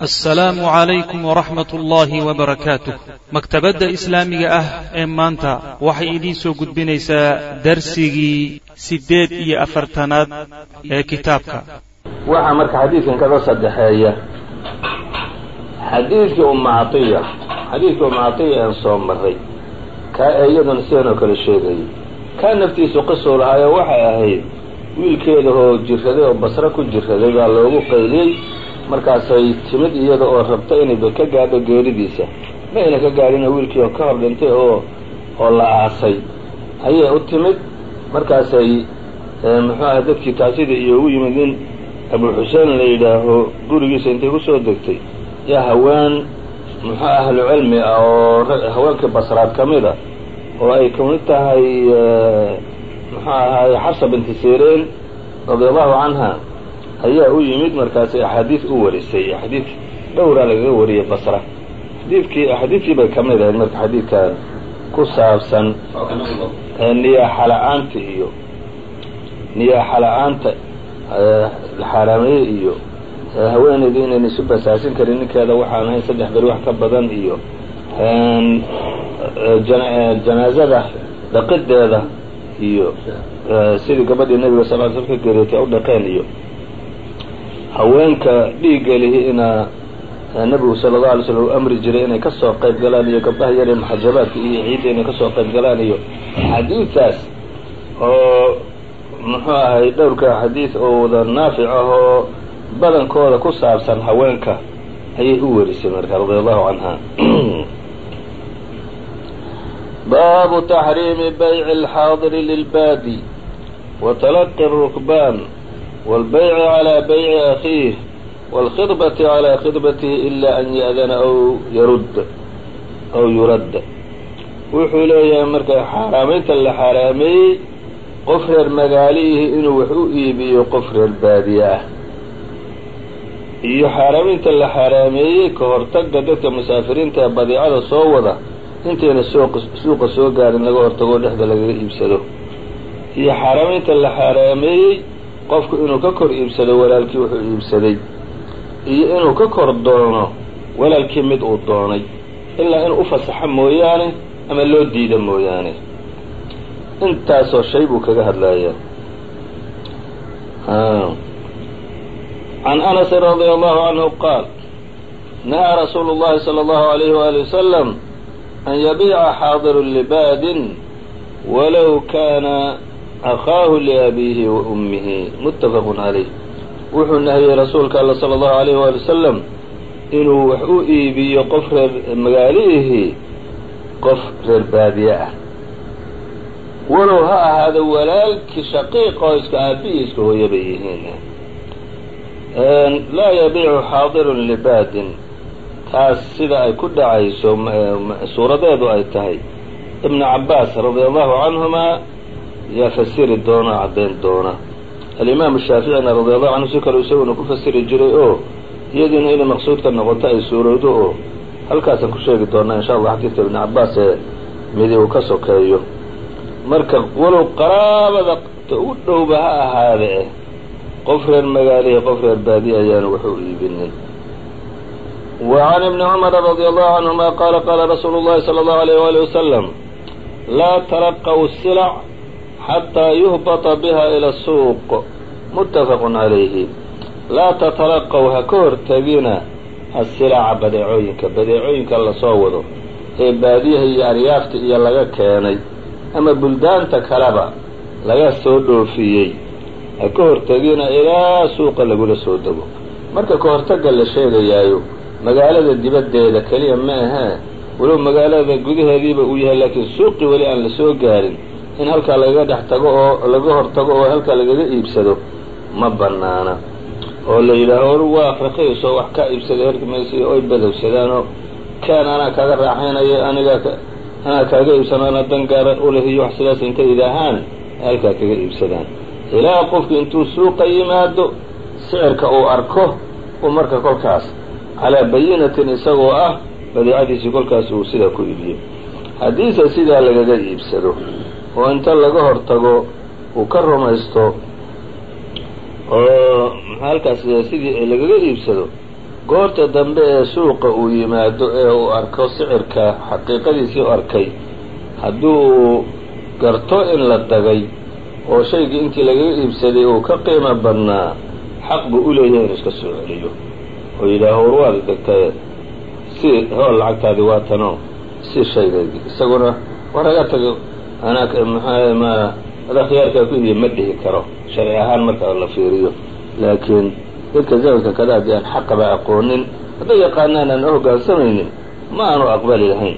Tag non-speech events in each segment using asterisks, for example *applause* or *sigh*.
assalaamu calaykum waraxmat ullaahi wabarakaatuh maktabadda islaamiga ah ee maanta waxay idiin soo gudbinaysaa darsigii siddeed iyo afartanaad ee kitaabka. Waxaa marka xadiidkan kaga saddexeeya xadiidkii umacatiya xadiidkii umacatiya aan soo maray kaa ee iyaduna sidan oo kale sheegayay kaa naftiisu qisuu lahaayo waxay ahayd wiilkeeda oo jirraday oo basre ku jirraday baa loogu qayliyey markaasay timid iyada oo rabta inayba ka gaadho geeridiisa. Ma ayna ka gaadhina wiilkii oo ka hor dhintay oo oo la aasay. Ayay u timid markaasay muxuu ahay dadkii tacsidii iyo ugu yimid nin abu xuseen la yidhaaho gurigiisa intay ku soo degtay. Yaa haween muxuu ahlu cilmi ah oo haweenkii basraad ka mid a oo ay ka mid tahay muxuu ahaay xabsa binti sireen radia allahu canha ayaa u yimid markaasay axaadiid u warisay. Axaadiid dhowraa lagaga wariyay basra. Xadiidkii axaadiidkii bay ka mid ahayd marka xadiidkan ku saabsan niyaaxa la'aanta iyo niyaaxa la'aanta la xaaraameeye iyo haweeneyda inayna isu basaasin karin ninkeeda waxaan ahayn saddex beri wax ka badan iyo janaazada dhaqideeda iyo sidii gabadhii nabiga sal l sl ka geeriotay u dhaqeen iyo haweenka dhiigga lihi ina nabigu sala allau alay slam u amri jiray inay ka soo qayb galaan iyo gabdhaha yar ee maxajabaadka iyo ciidda inay ka soo qayb galaan iyo xadiidtaas oo muxuu ahay dhowrka xadiid oo wada naafic ah oo badankooda ku saabsan haweenka ayay u werisay marka radia allahu canha *clears throat* baabu taxriimi bayci alxaadiri lilbaadi wa talaqi الrukbaan wاlbayci calى bayci akhiih wاlkhidbati calى khidbatihi ila an ya'dana aw yarud aw yuradd wuxuu leeyahay marka xaaraamaynta la xaaraameeyey qof reer magaalihii inuu wax u iibiyo qof reer baadiye ah iyo xaaraaminta la xaaraameeyey ka hortagga dadka musaafiriinta ee badeecada soo wada intayna suuqa soo gaarin laga hortagoo dhexda lagaga iibsado iyo xaaraaminta la xaaraameeyey qofku inuu ka kor iibsado walaalkii wuxuu iibsaday iyo inuu ka kor doono walaalkii mid uu doonay ilaa inuu u fasaxo mooyaane ama loo diido mooyaane. Intaasoo shay buu kaga hadlayaa can anasin radia allahu canhu qaal nahaa rasuulu llahi sala allahu alayhi waali wasalam an yabiica xaadiru libaadin walow kaana akhaahu liabiihi wa ummihi muttafaqun calayh wuxuu nahiyey rasuulka alla sala allahu alayh waali wasalam inuu wax u iibiyo qof reer magaalihii qof reer baadiye ah walow ha ahaado walaalkii shaqiiqa oo iska aabbihi iska hooya bay yihiin laa yabiicu xaadirun libaadin taas sida ay ku dhacayso suuradeedu ay tahay ibnu cabbaas radia allahu canhumaa yaa fasiri doona caddayn doona. Alimaamu shaaficina radia allahu canhu si kale isaguna ku fasiri jiray oo iyadiina inay maqsuudka noqoto ay suurowdo oo halkaasaan ku sheegi doonaa insha allah xadiidka ibnu cabbaas ee midi uu ka sokeeyo. Marka walow qaraabada ta u dhowba ha ahaade eh qof reer magaalihi qof reer baadiye ayaanu wax u iibinin can ibni cumara radia allahu canhuma qaala qaala rasuulu llahi sala allahu alayh waali wasalam laa talaqaw silac xataa yuhbata biha ila suuq muttafaqun calayhi laa tatalaqaw ha ka hortegina asilaca badeecooyinka badeecooyinka la soo wado ee baadiyaha iyo aryaafta iyo laga keenay ama buldaanta kaleba laga soo dhoofiyey ha ka hortegina ilaa suuqa lagula soo dego marka ka hortagga la sheegayaayo magaalada dibaddeeda keliya ma ahee walow magaalada gudaheediiba uu yahay laakiin suuqii weli aan la soo gaarin in halkaa lagaga dhex tago oo laga hortago oo halkaa lagaga iibsado ma bannaana. oo la yidhaaho waa raqiisoo wax kaa iibsada herki maysi oy badowsadaanoo kaan anaa kaaga raaxaynaya anigaa anaa kaaga iibsano ana dan gaara uleh iyo wax sidaas intay idaahaan halkaa kaga iibsadaan. Ilaa qofku intuu suuqa yimaado sicirka uu arko uu marka kolkaas calaa bayinatin isagoo ah badeecadiisii kolkaas uu sidaa ku iibiyo. Haddiise sidaa lagaga iibsado oo inta laga hortago uu ka rumaysto oo halkaas sidii lagaga iibsado goorta dambe ee suuqa uu yimaado ee uu arko sicirka xaqiiqadiisii u arkay haddii uu garto in la dagay oo shaygii intii lagaga iibsaday uu ka qiimo badnaa xaq buu u leeyahay inuu iska soo celiyo. Oo yidhaaho war waad si hool lacagtaadii waa tanoo si shaygaygii isaguna war haga tago anaa maxaa ma adaa khiyaarkaa ku idiya ma dhihi karo sharci ahaan marka la fiiriyo laakiin dadka zamanka kada haddii aan xaqaba aqoonin hadday yaqaanaan aan hoggaansamaynin ma aanu aqbali lahayn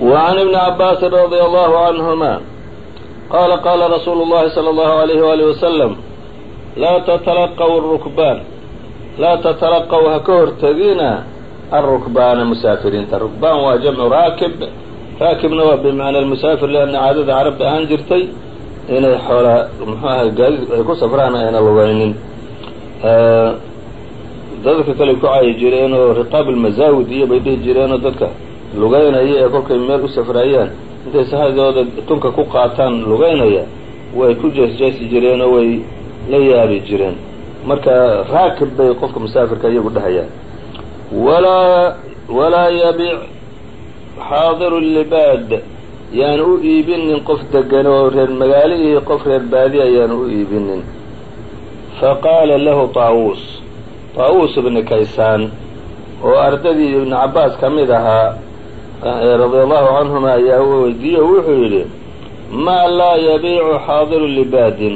وعn iبن عabاasi رadي الله عanهma qala qala rasuulu الlahi slى الlaه عalيه وaلiه وsلم laa تتلqw الرukbaan laa تتلqw ha ka hortegina الرukbaana musaafiriinta rukbaan waa jamcu raakib raakibna waa bimacna musaafir لأnna caadada carabta ahaan jirtay inay xoola mxuu ahay gaadid ay ku safraan ayna lugaynin dadka kale ku cayi jireen oo riqaab almazaawid iyo bay dhihi jireenoo dadka lugaynaya ee kolkay meel u safraayaan intay sahadooda tunka ku qaataan lugaynaya way ku jeesjeesi jireen oo way la yaabi jireen. Marka raakib bay qofka musaafirka iyagu dhahayaan. Walaa walaa yabic xaadiru libaad yaanu u iibinin qof degan oo reer magaalihii qof reer baadi ayaanu u iibinin faqaala lahu taawuus taawuus ibni kaysaan oo ardadii ibni cabbaas ka mid ahaa radia allahu canhuma ayaa weydiiye o wuxuu yidhi maa laa yabiicu xaadiru libaadin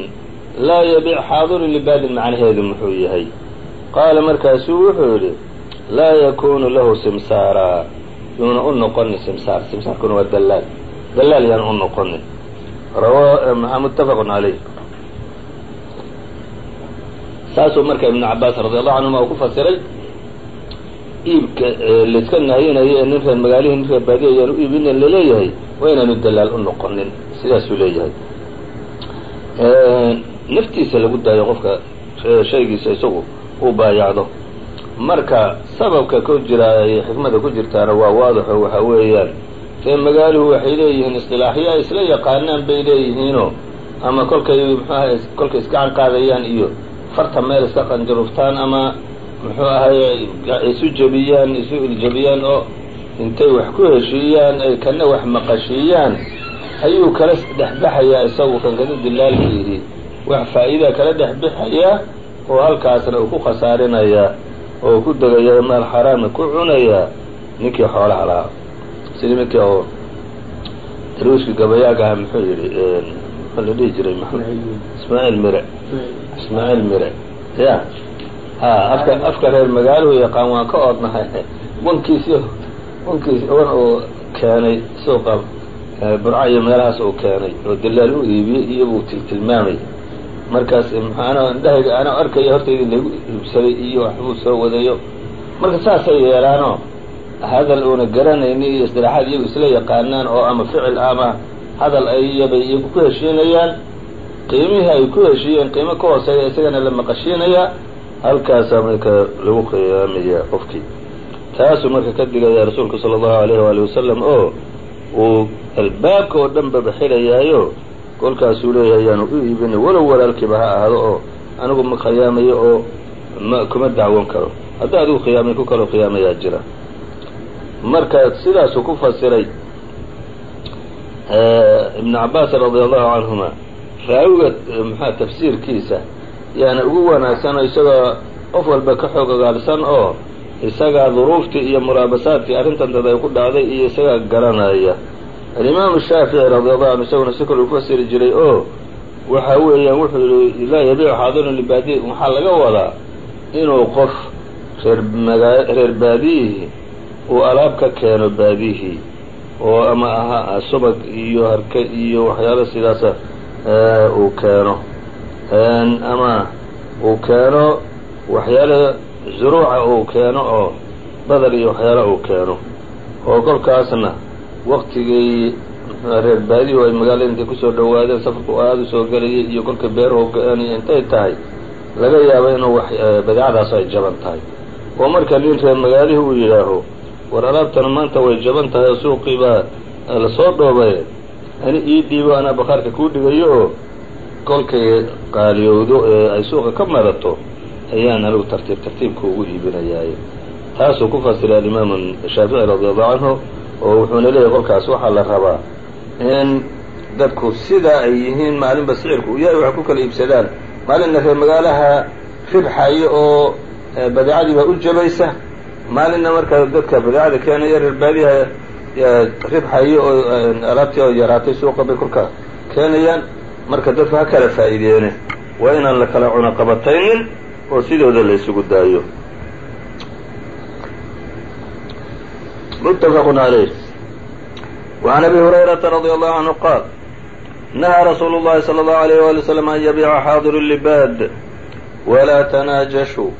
laa yabiic xaadiru libaadin macnaheedu muxuu yahay qaala markaasuu wuxuu yidhi laa yakunu lahu simsaaraa yuuna u noqonin simsaar. Simsaarkuna waa dallaal. Dallaal yaan u noqonin. Rawa muttafaqun caleyh saasuu marka ibnu cabbaas radi allahu canhuma uu ku fasiray iibka layska nahyinayo ee nin reer magaalihii nin reer baadiya ayaan u la leeyahay waa inaanu dalaal u noqonin. Sidaasuu leeyahay. Naftiisa lagu daayo qofka shaygiisa isagu uu baayacdo marka sababka ku jira ay xikmada ku jirtaana waa waadaxo waxa weeyaan. Reer magaaluhu waxay leeyihiin isqilaaxyo ay isla yaqaanaan bay leeyihiinoo ama kolkay muxuaha kolkay iskacan qaadayaan iyo farta meel iska qanjaruftaan ama muxuu ahay isu jebiyaan isu iljebiyaan oo intay wax ku heshiiyaan ay kana wax maqashiiyaan ayuu kala dhexbaxayaa isagu kan kada dilaalkiihi. Wax faa'iidaa kala dhexbaxayaa oo halkaasna uu ku khasaarinayaa oo ku degaya maal xaraamna ku cunayaa ninkii xoolaha lahaa. Sidii ninkii oo darwiishkii gabayaaga aha muxuu yidhi muxuu la dhihi jiray ismaaciil mire. Ismaaciil mire. Ya ha afka afka reer magaaluhu yaqaan waan ka oodnahay. Wankiisi wankiis wan uu keenay suuqa burca iyo meelahaas uu keenay oo dalaal u iibiyey iyo buu tiltilmaamay markaas ana indhahayga ana arkaya hortayda lagu iibsaday iyo waxbuu soo wadayo marka saasay yeelaanoo hadal uuna garanayni iyo istilaaxaad iyagu isla yaqaanaan oo ama ficil ama hadal ayabay iyagu ku heshiinayaan qiimihii ay ku heshiiyeen qiimo ka hooseeya isagana la maqashiinayaa halkaasaa marka lagu qiyaamaya qofkii. Taasuu marka ka digaya rasuulku sala allahu alayhi waali wasalam oo uu albaabka oo dhan baba kolkaasuu leeyahay yaanu u iibina walow walaalkiiba ha ahaado oo anigu ma khiyaamayo oo ma kuma dacwon karo. Hadda adigu khiyaamay ku kaloo khiyaamayaa jira. Marka sidaasuu ku fasiray ibnu cabbaas radia allahu canhuma raawiga maxaa tafsiirkiisa yaana ugu wanaagsanoo isagoo qof walba ka xoog ogaalsan oo isagaa duruuftii iyo mulaabasaadkii arrintan dad ay ku dhacday iyo isagaa garanaya alimaamu shaafici radiallahu canhu isaguna si kale u fasiri jiray oo waxa weeyaan wuxuu yihi laa yabiicu xaadirun libaadiyi waxaa laga wadaa inuu qof reer magaa reer baadiyihii uu alaab ka keeno baadiyihii oo ama aha subag iyo harke iyo waxyaalo sidaasa uu keeno. Ama uu keeno waxyaala zuruuca uu keeno oo badar iyo waxyaala uu keeno. Oo kolkaasna waktigii reer baadihu ay magaalada intay ku soo dhawaadeen safarku aada u soo gelayay iyo kolka beeruhu go'aanaya intay tahay laga yaabo inuu wax badeecadaas ay jaban tahay. Oo marka nin reer magaalihi uu yidhaaho war alaabtana maanta way jaban tahay oo suuqii baa la soo dhoobay. Ani ii dhiibo anaa bakhaarka kuu dhigayo oo kolkay qaaliyowdo ee ay suuqa ka marato ayaan anigu tartiib tartiibka ugu iibinayaaye taasuu ku fasiray alimaamu shaafici radiallahu canhu oo wuxuuna leeyahy kolkaas waxaa la rabaa in dadku sidaa ay yihiin maalinba sicirku u yahay waxay ku kala iibsadaan. Maalinna reer magaalaha ribxayo oo badeecadii baa u jabaysa. Maalinna marka dadka badeecada keenaya reer baadiyaha ribxayo oo alaabtii oo yaraatay suuqa bay kolka keenayaan. Marka dadku ha kala faa'iideene waa inaan la kala cunaqabataynin oo sidooda la isugu daayo متفق عليه وعن أبي هريرة رضي الله عنه قال نهى رsuuل اللhi صلى الله عليه وaلي وسلم أن يبيع xاaضر اللباad ولا تناaجشوا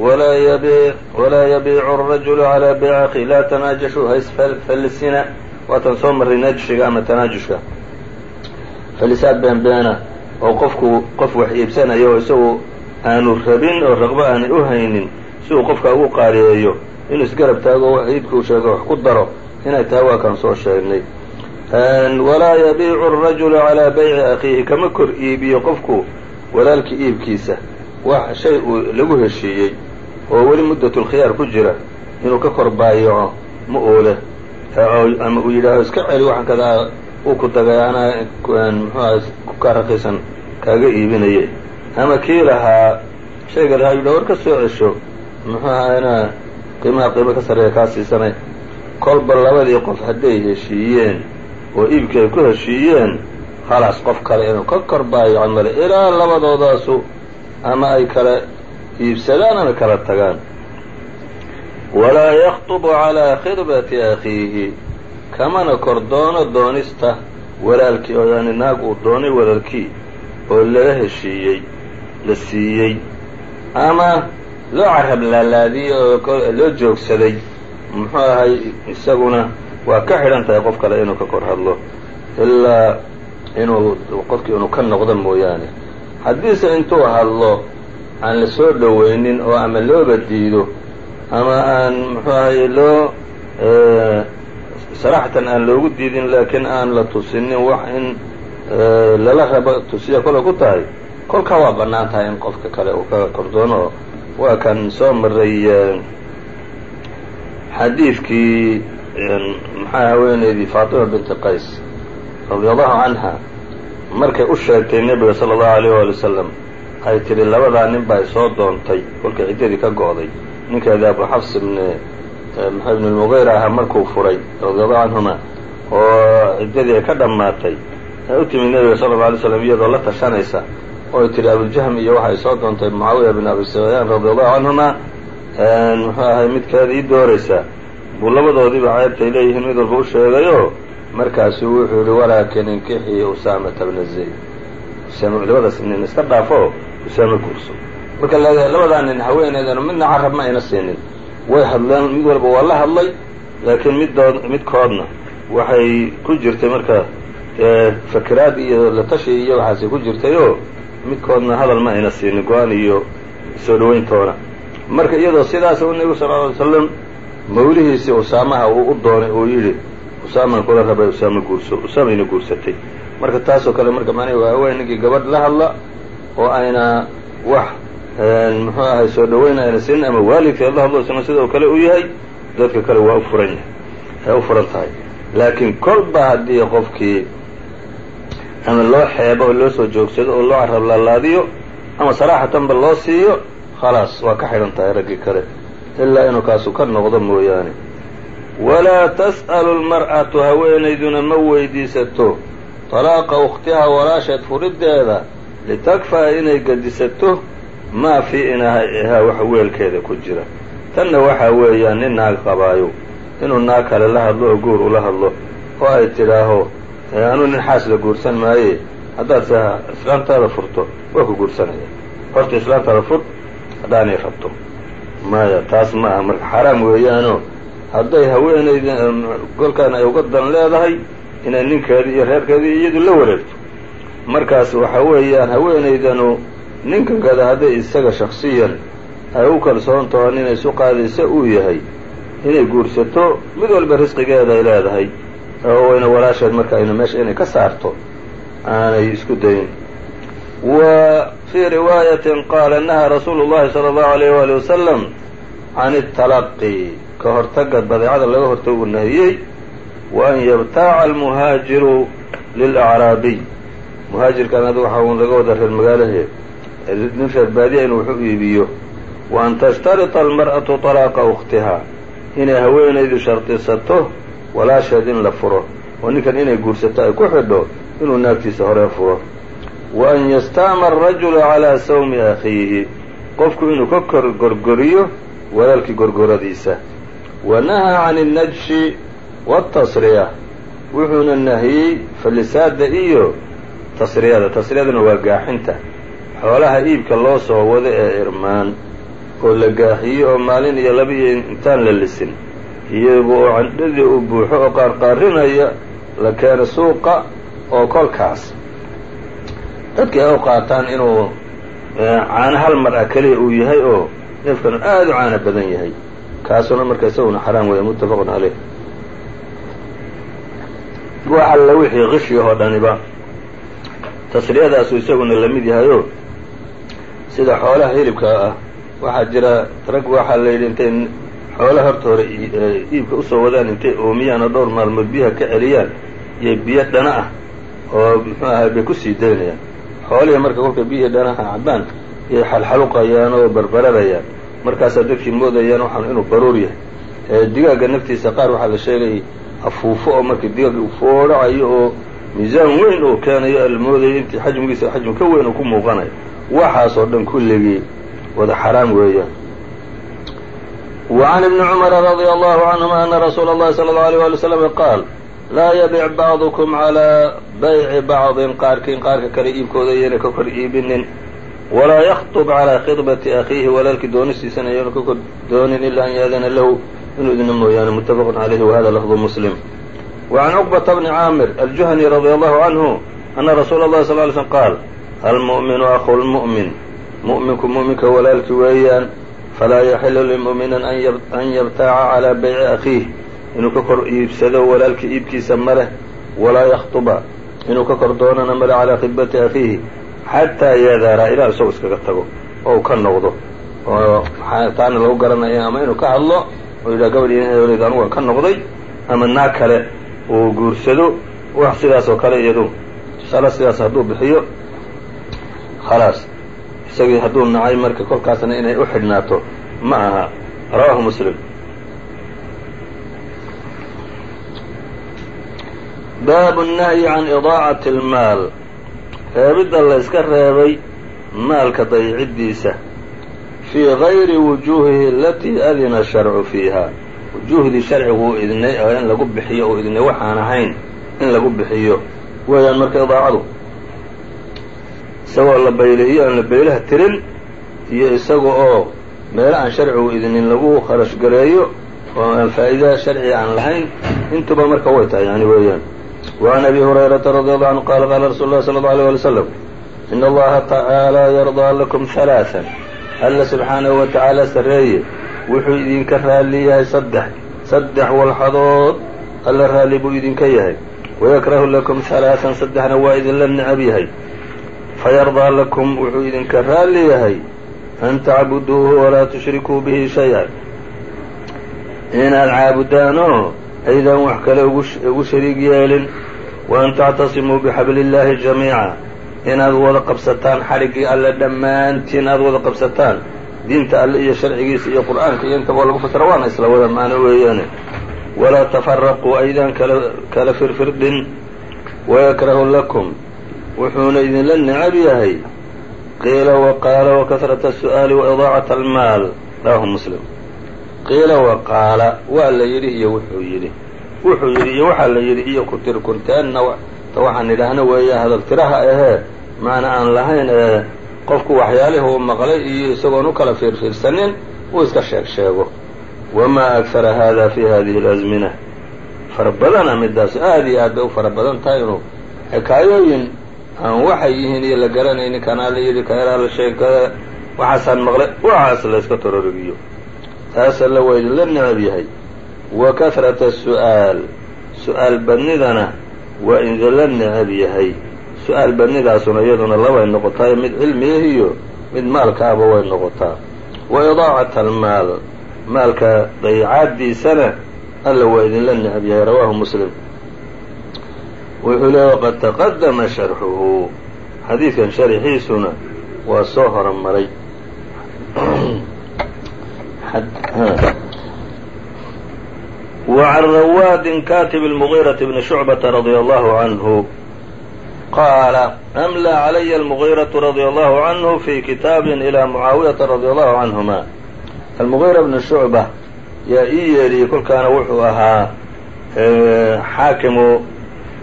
وlaa يبيع الرaجل عlى بيع أخي laa تناaجشوا haysfalsina waatan soo maray najshiga ama tanaajuشka falisaad been beena oo qofku qof wax iibsanayo oo isagu aanu rabin oo raqbo aanay u haynin si uu qofka ugu qaariyeeyo inuu isgarab taago waciidkuu sheego wax ku daro inay tahay waa kaan soo sheegnay. Walaa yabiicu rajulu calaa bayci akhiihi kama kor iibiyo qofku walaalkii iibkiisa. Wax shay uu lagu heshiiyey oo weli muddatulkhiyaar ku jira inuu ka kor baayaco ma oole. Ama uu yidhaaho iska celi waxaan kadaa uu ku dagay anaa muxuuha kaa raqiisan kaaga iibinaye ama kii lahaa shayga lahaa yidhaho war ka soo cesho muxuuha inaa qiimaha qiimo ka sarreeya kaa siisanay. Kolba labadii qof hadday heshiiyeen oo iibkii ay ku heshiiyeen khalaas qof kale inuu ka kor baayaco male ilaa labadoodaasu ama ay kala iibsadaan ama kala tagaan. Walaa yaktubu calaa khidbati akhiihi. Kamana kor doono doonista walaalkii oo yani naag uu doonay walaalkii oo lala heshiiyey la siiyey. Ama loo carab laalaadiyey oo loo joogsaday muxuu ahay isaguna waa ka xidhan tahay qof kale inuu ka kor hadlo ilaa inuu qofkii inuu ka noqdo mooyaane. Haddiise intuu hadlo aan la soo dhoweynin oo ama looba diido ama aan muxuu ahay loo saraxatan aan loogu diidin laakiin aan la tusinin wax in lala rabo tusiya kolay ku tahay kolkaa waa bannaan tahay in qofka kale uu ka kordoono waa kan soo maray xadiidkii maxaa haweeneydii faatima binti qays radia allahu canha markay u sheegtay nebiga sala allahu alayh waali wasalam ay tidhi labadaa nin baa soo doontay kolkay ciddadii ka go'day. Ninkeedii abu xafs ibne mxa ibn lmuqayra ahaa markuu furay radia allahu canhuma oo ciddadii ay ka dhammaatay ay u timid nebiga sala alla alay slam iyadoo la tashanaysa oo ay tidhi abujahm iyo waxay soo doontay mucaawiya bin abi sufyaan radia allahu canhuma muxuu ahay midkeeda ii dooraysaa buu labadoodiiba ceebtay leeyihiin mid walba u sheegayo markaasuu wuxuu yihi walaakin inkixii usaamata bna zayd. Labadaas nin iska dhaafo usaame guurso. Marka labadaa nin haweeneedana midna carab ma ayna siinin. Way hadleen mid walba waa la hadlay laakiin middood midkoodna waxay ku jirtay marka fakiraad iyo la tashi iyo waxaasay ku jirtayoo midkoodna hadal ma ayna siinin go'aan iyo soo dhaweyntoona marka iyadoo sidaas u nebigu sal ly slam mawlihiisii usaamaha uu u doonay uu yidhi usaaman kula rabay usaame guurso usaamayna guursatay. Marka taasoo kale marka macnihi waa haween ninkii gabadh la hadla oo ayna wax muxuu ahay soo dhaweyn ayna siinin ama waalidkeed la hadlo isna sidoo kale u yahay dadka kale waa u furan yahay ay u furan tahay. Laakiin kolba haddii qofkii ama loo xeebo oo loo soo joogsado oo loo carab laalaadiyo ama saraaxatanba loo siiyo khalaas waa ka xidhan tahay raggii kale. Ilaa inuu kaasu ka noqdo mooyaane. Walaa tas'alu lmar'atu haweenayduna ma weydiisato. Talaaqa ukhtiha walaasheed furiddeeda litakfaa inay gedisato maa fii inahaa wax weelkeeda ku jira. Tanna waxaa weeyaan nin naag qabaayo. Inuu naag kale la hadlo oo guur ula hadlo oo ay tidhaaho anuu nin xaas la guursan maaye haddaad islaamtaada furto waa ku guursanaya horta islaamtaada fur haddaanay rabto. Maya taas ma aha. Marka xaaraam weeyaanoo hadday haweenayda golkaan ay uga dan leedahay inay ninkeedii iyo reerkeedii iyadu la wareegto. Markaas waxa weeyaan haweenaydanu ninkan kada hadday isaga shaksiyan ay u kalsoon taho inay isu qaadaysa uu yahay inay guursato mid walba risqigeeda ay leedahay oo wayna walaasheed marka ayna meesha inay ka saarto aanay isku dayin. Wa fii riwaayatin qaala nahaa rasuulu llahi sala allahu alayh waali wasalam can italaqi ka hortaga badeecada laga hortago uu nahiyey wa an yabtaaca almuhaajiru lilacraabiy. Muhaajirkan adu waxa un laga wada reer magaalahe nin reer baadiya inuu wax iibiyo wa an tashtarita almar'atu talaaqa ukhtihaa. Inay haweenaydu shardisato walaasheed in la furo. Oo ninkan inay guursato ay ku xidho inuu naagtiisa hore furo. Wa an yastaama rajula calaa sawmi akhiihi. Qofku inuu ka kor gorgoriyo walaalkii gorgoradiisa. Wa nahaa can alnajshi waatasriya wuxuuna nahiyey falisaada iyo tasriyada tasriyadana waa gaaxinta. Xoolaha iibka loo soo wado ee irmaan oo la gaaxiyey oo maalin iyo laba iyo intaan la lisin iyagu oo candhadii uu buuxo oo qaarqaarinaya la keeno suuqa oo kolkaas. Dadkii ay u qaataan inuu caano hal mar ah keliya uu yahay oo neefkanu aad u caana badan yahay. Kaasuna marka isaguna xaraam weeye muttafaqun caleyh wax alla wixii oo dhaniba tasriyadaasu isaguna la mid yahayo sida xoolaha hilibka ah waxaa jira rag waxaa la yidhi intay xoolaha horta hore iibka u soo wadaan intay oomiyaan oo dhowr maalmood biyaha ka celiyaan iyo biyo dhana ah oo muxuu ahay bay ku sii daynayaan. Xoolihii marka kolkay biyihii dhanaha cabaan iyay xalxaluqayaan oo barbararayaan markaasaa dadkii moodayaan waxaan inuu baruur yahay. Digaagga naftiisa qaar waxaa la sheegay afuufo oo markii digaagga uu foodhacayo oo miisaan weyn uu keenayo la moodayay intii xajmigiisa xajmi ka weyn uu ku muuqanayo. Waxaasoo dhan kulligii wada xaraam weeyaan وعn بن cمر رضي الله عنهma أن رsuuل الlahi صلى الله عليه ولي وسلم qاal laa yبic bعضكم عlى byci bعضi qaarkiin qaarka kale iibkooda iyana ka kor iibinin walaa ykطب عalى khطبةi أkhiihi walaalkii doonistiisana iyanu ka kor doonin ilaa an yaadana lahu inuu idna mooyaane متfq عalيh وhada lفظ mسلم وعn cقبة بن cاmر الجuهني رضي الله عنه أنa رsuul الlahi صلى ل سلم qاal almu'minu akhu lmu'min mu'minku mu'minka walaalki weeyaan falaa yaxilu limu'minin an yabtaaca calaa bayci akhiih inuu ka kor iibsado walaalki iibkiisa ma leh walaa yakhtuba inuu ka kor doonana male calaa khidbati akhiihi xataa yadara ilaa isagoo iskaga tago oo ka noqdo oo taana lagu garanaya ama inuu ka hadlo oo yidhaha gabadh hewleyd anuga ka noqday ama naag kale uu guursado wax sidaas oo kale iyadu tusaale sidaas hadduu bixiyo khalaas isagii hadduu nacay marka kolkaasna inay u xidhnaato ma aha rawahu muslim baabu الnahyi can idaacati اlmaal reebidda la yska reebay maalka dayicidiisa fii gayri wujuuhihi alatii adina sharcu fiiha wujuuhdii sharcigu uu idnay oo in lagu bixiyo uu idnay waxaan ahayn in lagu bixiyo weeyaan marka idaacadu isagoo la baylihiyo aan la baylaha tirin iyo isaga oo meelo aan sharcigu idnin lagu kharash gareeyo oo aan faa'iida sharciga aan lahayn intuba marka way tahay yani weeyaan وعn أbي هuريرaةa رضي الله عنه qال qاla رsuل الlh صلى الله عليه ولي وسلم إن الlaha تaعaaلى يرضى لكم ثaلاثا alla subxaanaه wa tacaala sarreeye wuxuu idinka raalli yahay saddex saddex walxadood alla raalli buu idinka yahay wayakrahu lakum halaaثan saddexna waa idinla necab yahay fayardaa lakum wuxuu idinka raalli yahay an tacbuduuhu walaa tushrikuu bihi shay-a inaad caabudaanoo aydaan wax kale ugu shariig yeelin wa an tactasimuu bixabli illaahi jamiica inaad wada qabsataan xarigii alle dhammaantiin aad wada qabsataan diinta alle iyo sharcigiisa iyo qur'aanka iyo intaba lagu fasira waana isla wada maano weeyaane walaa tafaraquu aydaan kala kala firfirdhin wayakrahu lakum wuxuuna idinla necab yahay. qiila waqaala wakasrata su'aali waidaacat almaal. Rawahu muslim. qiila waqaala waa la yidhi iyo wuxuu yidhi. Wuxuu yidhi iyo waxaa la yidhi iyo kutir kurteenna ta waxaan idhaahna weeya hadal tiraha ahee maana aan lahayn ee qofku waxyaalihii uu maqlay iyo isagoon u kala fiirfiirsanin uu iska sheeg sheego. Wamaa agsara hada fi hadihi اlasmina fara badana midaasu aad iyo aad bay u fara badan tahay inuu xikaayooyin aan waxay yihiin iyo la garanaynin kanaa la yidhi kanaa la sheeg waxaasaan maqlay waxaas la iska tororigiyo taas alla waa idinla necab yahay. Wa kahrata su'aal su'aal badnidana waa idinla necab yahay. Su'aal badnidaasuna iyaduna labay noqotaa mid cilmiah iyo mid maalkaaba way noqotaa. Wa idaacat almaal maalka dayacaaddiisana alla waa idinla necab yahay rawaahu muslim wuxuu leeya waqad taqadama sharxuhu xadiidkan sharxiisuna waa soo horumaray وعن رواد كاتب المغيرة بن شعبة رضي الله عنه قال أملى علي المغيرة رضي الله عنه في كتاب إلى معاوية رضي الله عنهما المغيرة بن شعبة yaa ii yeedhiyey kolkaana wuxuu ahaa xaakimu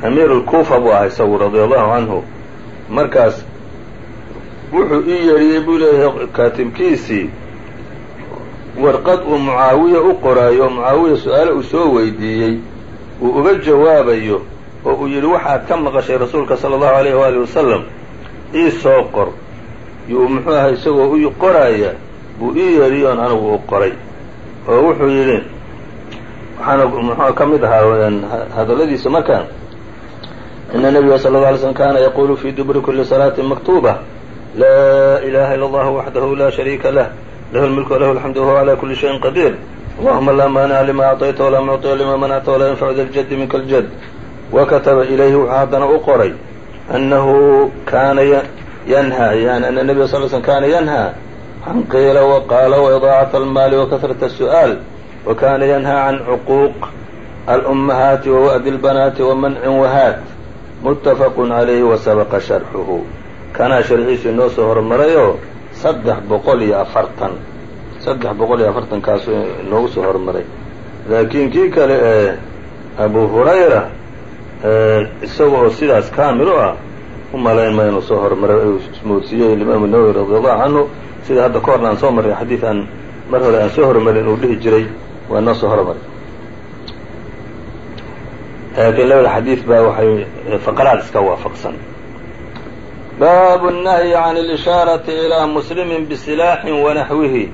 amiir اlkuufa buu ahaa isagu radia allahu canhu markaas wuxuu ii yeedhiyey buu leeyahay kaatibkiisii warqad uu mucaawiya u qoraayo mucaawiya su'aale uu soo weydiiyey uu uga jawaabayo oo uu yidhi waxaad ka maqashay rasuulka sala allahu alayh waali wasalam ii soo qor. Yuu muxuu ahay isagoo u qoraaya buu ii yeedhiyo on anigu u qoray. Oo wuxuu yidhi waxaana muxuu ka mid ahaa hadalladiisa markaan ina nabiga sal lla alay slm kana yaqulu fi duburi kuli salaati maktuba laa ilaha illa allahu waxdahu la shariika lah lahu lmulku walahu alxamdu wahuwa cala kuli shayin qadiir allahuma laa maanica lima acطayta walaa mucطiya lima manacta walaa yanfacu da ljaddi minka ljad wakataba ilayhi wuxuu haddana u qoray anahu kana yanha yani ana nabiga sal l slm kana yanhaa can qiila waqaala waidaacata almaali wakasrata asu'aal wakana yanhaa can cuquuq alummahaati wawa'di lbanaati wamanci wahaat muttafaqu calayhi wasabaqa sharxuhu kanaa sharxiisu inoo soo hormarayoo saddex boqol iyo afartan. Saddex boqol iyo afartankaasu inoogu soo hormaray. Laakiin kii kale ee abu hurayra isaga oo sidaas kaamil u ah u malayn ma inuu soo hormaray uu ismoodsiiyey imaamu nawowi radi allahu canhu sida hadda ka horna aan soo marray xadiid aan mar hore aan soo hormarin uu dhihi jiray waa noo soo hormaray laakiin labada xadiid baa waxay faqraad iska waafaqsan baabu الnahyi can اlishaaraةi ilىa muslimi bisilaaxi wanaxwihi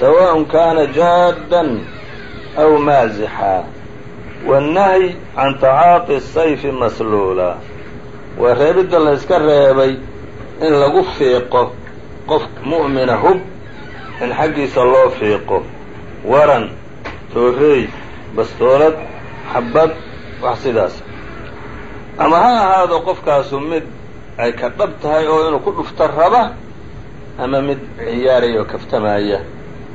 sawaء kana jaadan aw maazixa wالnahyi can tacaaطi الsayfi masluula waa reebidda la yska reebay in lagu fiiqo qof mu'mina hub in xaggiisa loo fiiqo waran tooreey bastoolad xabad wax sidaas ama ha ahaado qofkaasu mid ay ka dhab tahay oo inuu ku dhufto raba ama mid ciyaaraya oo kaftamaya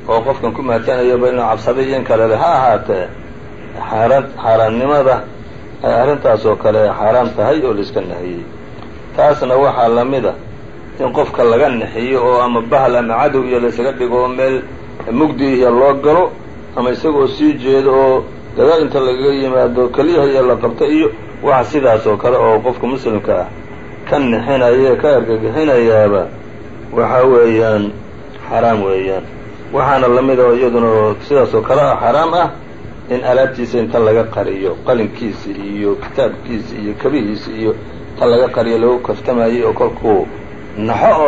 oo qofkan ku mahadsanayaba inuu cabsaday iyo in kale le ha ahaatee xaaraan xaaraannimada arrintaas oo kale ay xaaraam tahay oo laiska nahiyey. Taasna waxaa la mida in qofka laga nixiyo oo ama bahal ama cadow iyo laysaga dhigo oo meel mugdi iyo loo galo ama isagoo sii jeedo oo gadaal inta lagaga yimaado keliyaha iyo la qabto iyo waxa sidaas oo kale oo qofka muslimka ah ka nixinaya ka argagixinayaaba waxa weeyaan xaraam weeyaan. Waxaana la mid oo iyaduna sidaas oo kale ah xaraam ah in alaabtiisa inta laga qariyo qalinkiisa iyo kitaabkiisa iyo kabihiisa iyo inta laga qariyo lagu kaftamayay oo kolkuu naxo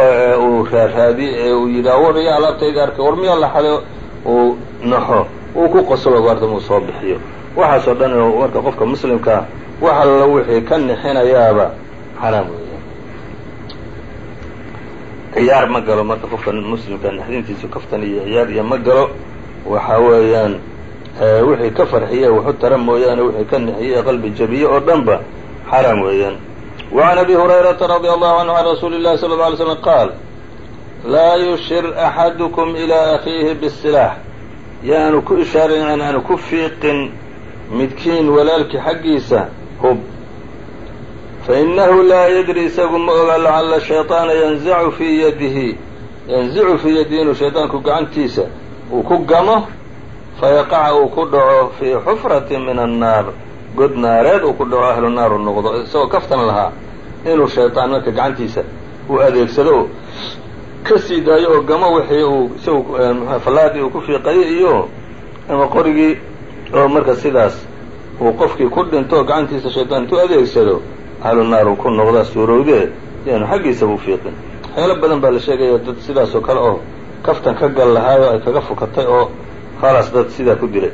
uu raaraadiye ee uu yidhaah war iyo alaabtayda arkay war miyaa laxaday uu naxo uu ku qoslo goortam uu soo bixiyo waxaasoo dhan marka qofka muslimkaa wax alla wixii ka nixinayaaba xaraam weeyaan ciyaar ma galo marka qofka muslimka naxdintiisu kaftan iyo ciyaar iyo ma galo waxa weeyaan wixii ka farxiye waxu tara mooyaane wixii ka nixiye ee qalbi jabiye oo dhan ba xaraam weeyaan وعn أbي هريرةa رضي الله عنه عن رsuuل الlahi صلى الله عليه وسلم qاal laa yushir أxadكم إلى أخيihi bالسلاح yaanu ku ishaaran aanu ku fiiqin midkiin walaalkii xaggiisa hub faإnahu laa ydri isagu ma oga lacala الشhayطاana ynزcu fii yadihi yanzicu fii yadihi inuu shayطaanku gacantiisa uu ku gamo fayaqaca uu ku dhaco fii xufraةi min الnaar god naareed uu ku dhaco ahlu naar u noqdo isagoo kaftan lahaa inuu shayطaan marka gacantiisa uu adeegsado oo ka sii daayo oo gamo wixii uu isagu eh, fallaadii uu ku fiiqayay iyo ama qorigii oo marka sidaas uu qofkii ku dhinto oo gacantiisa shaytaan intuu adeegsado ahlu naar uu ku noqdaa suurowdee yaanu xaggiisaba u fiiqin. Waxyaalo badan baa la sheegaya dad sidaas oo kale oo kaftan ka gal lahaayoo ay kaga fukatay oo khalaas dad sidaa ku dilay.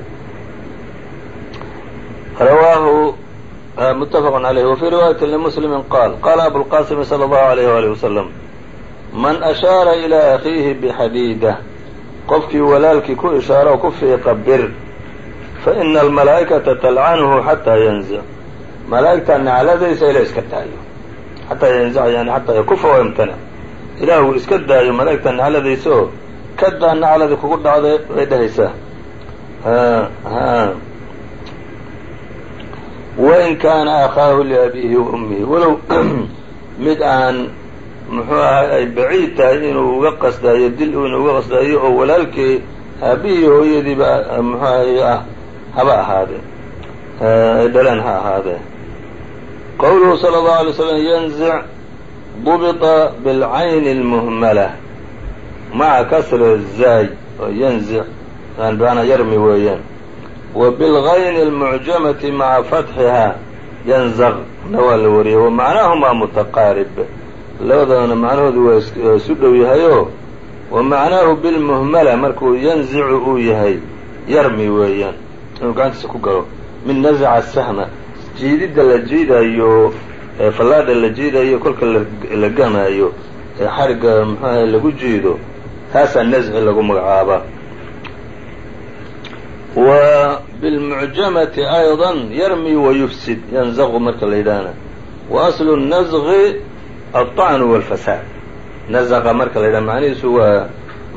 Rawaahu eh, mutafaq caleyh wa fii riwaayati limuslimi qaal qaala abulqaasimi sala allahu alayh waalihi wasalam man ashaara ilaa akhiihi bixadiida qofkii walaalkii ku ishaaro ku fiiqa bir fa ina almalaa'ikata talcanhu xataa yanzic malaa'igtaa nacladaysa ila iska daayo. Xataa yanzica yani xataa yakufa wayamtanic ilaah uu iska daayo malaa'igtaa nacladaysa oo kadaa nacladi kugu dhacday bay dhahaysaa wain kaana akhaahu liabiihi wa ummihi. Walow *clears throat* mid aan muxuu ahay ay baciid tahay inuu uga qasdayo dil inuu uga qasdayo oo walaalkii aabihii hooyadiiba muxuu ahay ah haba ahaadeen ay dhaleen ha ahaadeen qowluhu sala allahu alay slam yanzic dubita bilcayni almuhmala. Maca kasri zaay oo yanzic yani yarmi weeyaan. Wa bilgayni almucjamati maca fatxiha yanzaq na waa la wariyay wa macnaahumaa mutaqaarib labadana macnahoodu waa isu dhow yahayoo wa macnaahu bilmuhmala markuu yanzicu uu yahay yarmi weeyaan. Inuu gacantiisa ku galo. Min nazaca sahma jiididda la jiidayo fallaadha la jiidayo kolka la gamaayo ee xarigga muxuaha lagu jiido taasaa nazci lagu magacaabaa wa bilmucjamati ayضa yarmi wa yufsid yanzaqu marka la yidhaahna. Wa aslu nazqi alطacnu wاlfasaad nazaqa marka la yidhaha macnihiisu waa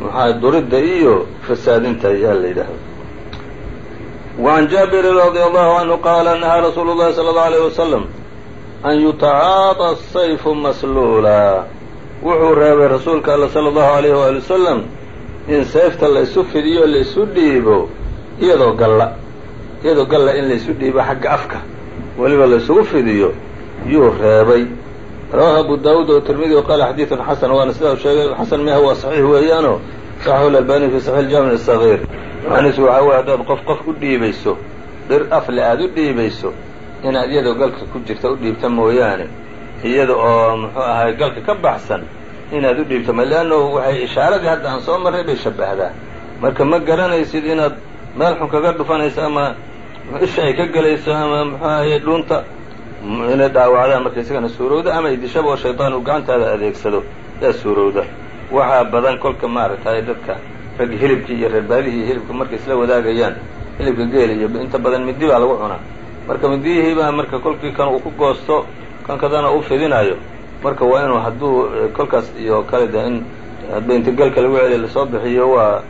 maxaa duridda iyo fasaadinta ayaa la yidhahda وعn jaaبir رضي الله عnه qاla نahىa rasuul الlahi صلى الله عليه وسلم an yutacaaطى الsayf maslula wuxuu reebay rasuulka all slى الlaهu عalيه وaلي وسلم in sayfta la isu fidiyo la isu dhiibo iyadoo galla iyadoo galla in la isu dhiibo xagga afka weliba la isugu fidiyo yuu reebay rawahu abu daawuud o tirmidi qaala xadiidun xasan waana sida u sheegay xasan miah waa saxiix weeyaanoo saxaxu lalbani fi saxiix jaamic sagiir macnihiisu waxaa weye haddaad qof qof u dhiibayso dhir afle aada u dhiibayso inaad iyadoo galka ku jirta u dhiibta mooyaane iyada oo muxuu ahay galka ka baxsan inaad u dhiibto ma leanno waxay ishaaradii hadda aan soo marray bay shabbahdaa marka ma garanaysid inaad meel xun kaga dhufanayso ama isha ay ka gelayso ama muxuu ahaye dhuunta inay dhaawacdaan marka isagana suurowda ama idishaba oo shaytaan uu gacantaada adeegsado yaa suurowda. Waxaa badan kolka maaragtay dadka rag hilibkii iyo reerbaadihii hilibka markay isla wadaagayaan hilibka geela iyo inta badan midi baa lagu cunaa. Marka midiyihiibaa marka kolkii kan uu ku goosto kan kadana u fidinayo marka waa inuu hadduu kolkaas iyo kale de in hadba inta galka lagu celiya la soo bixiyo waa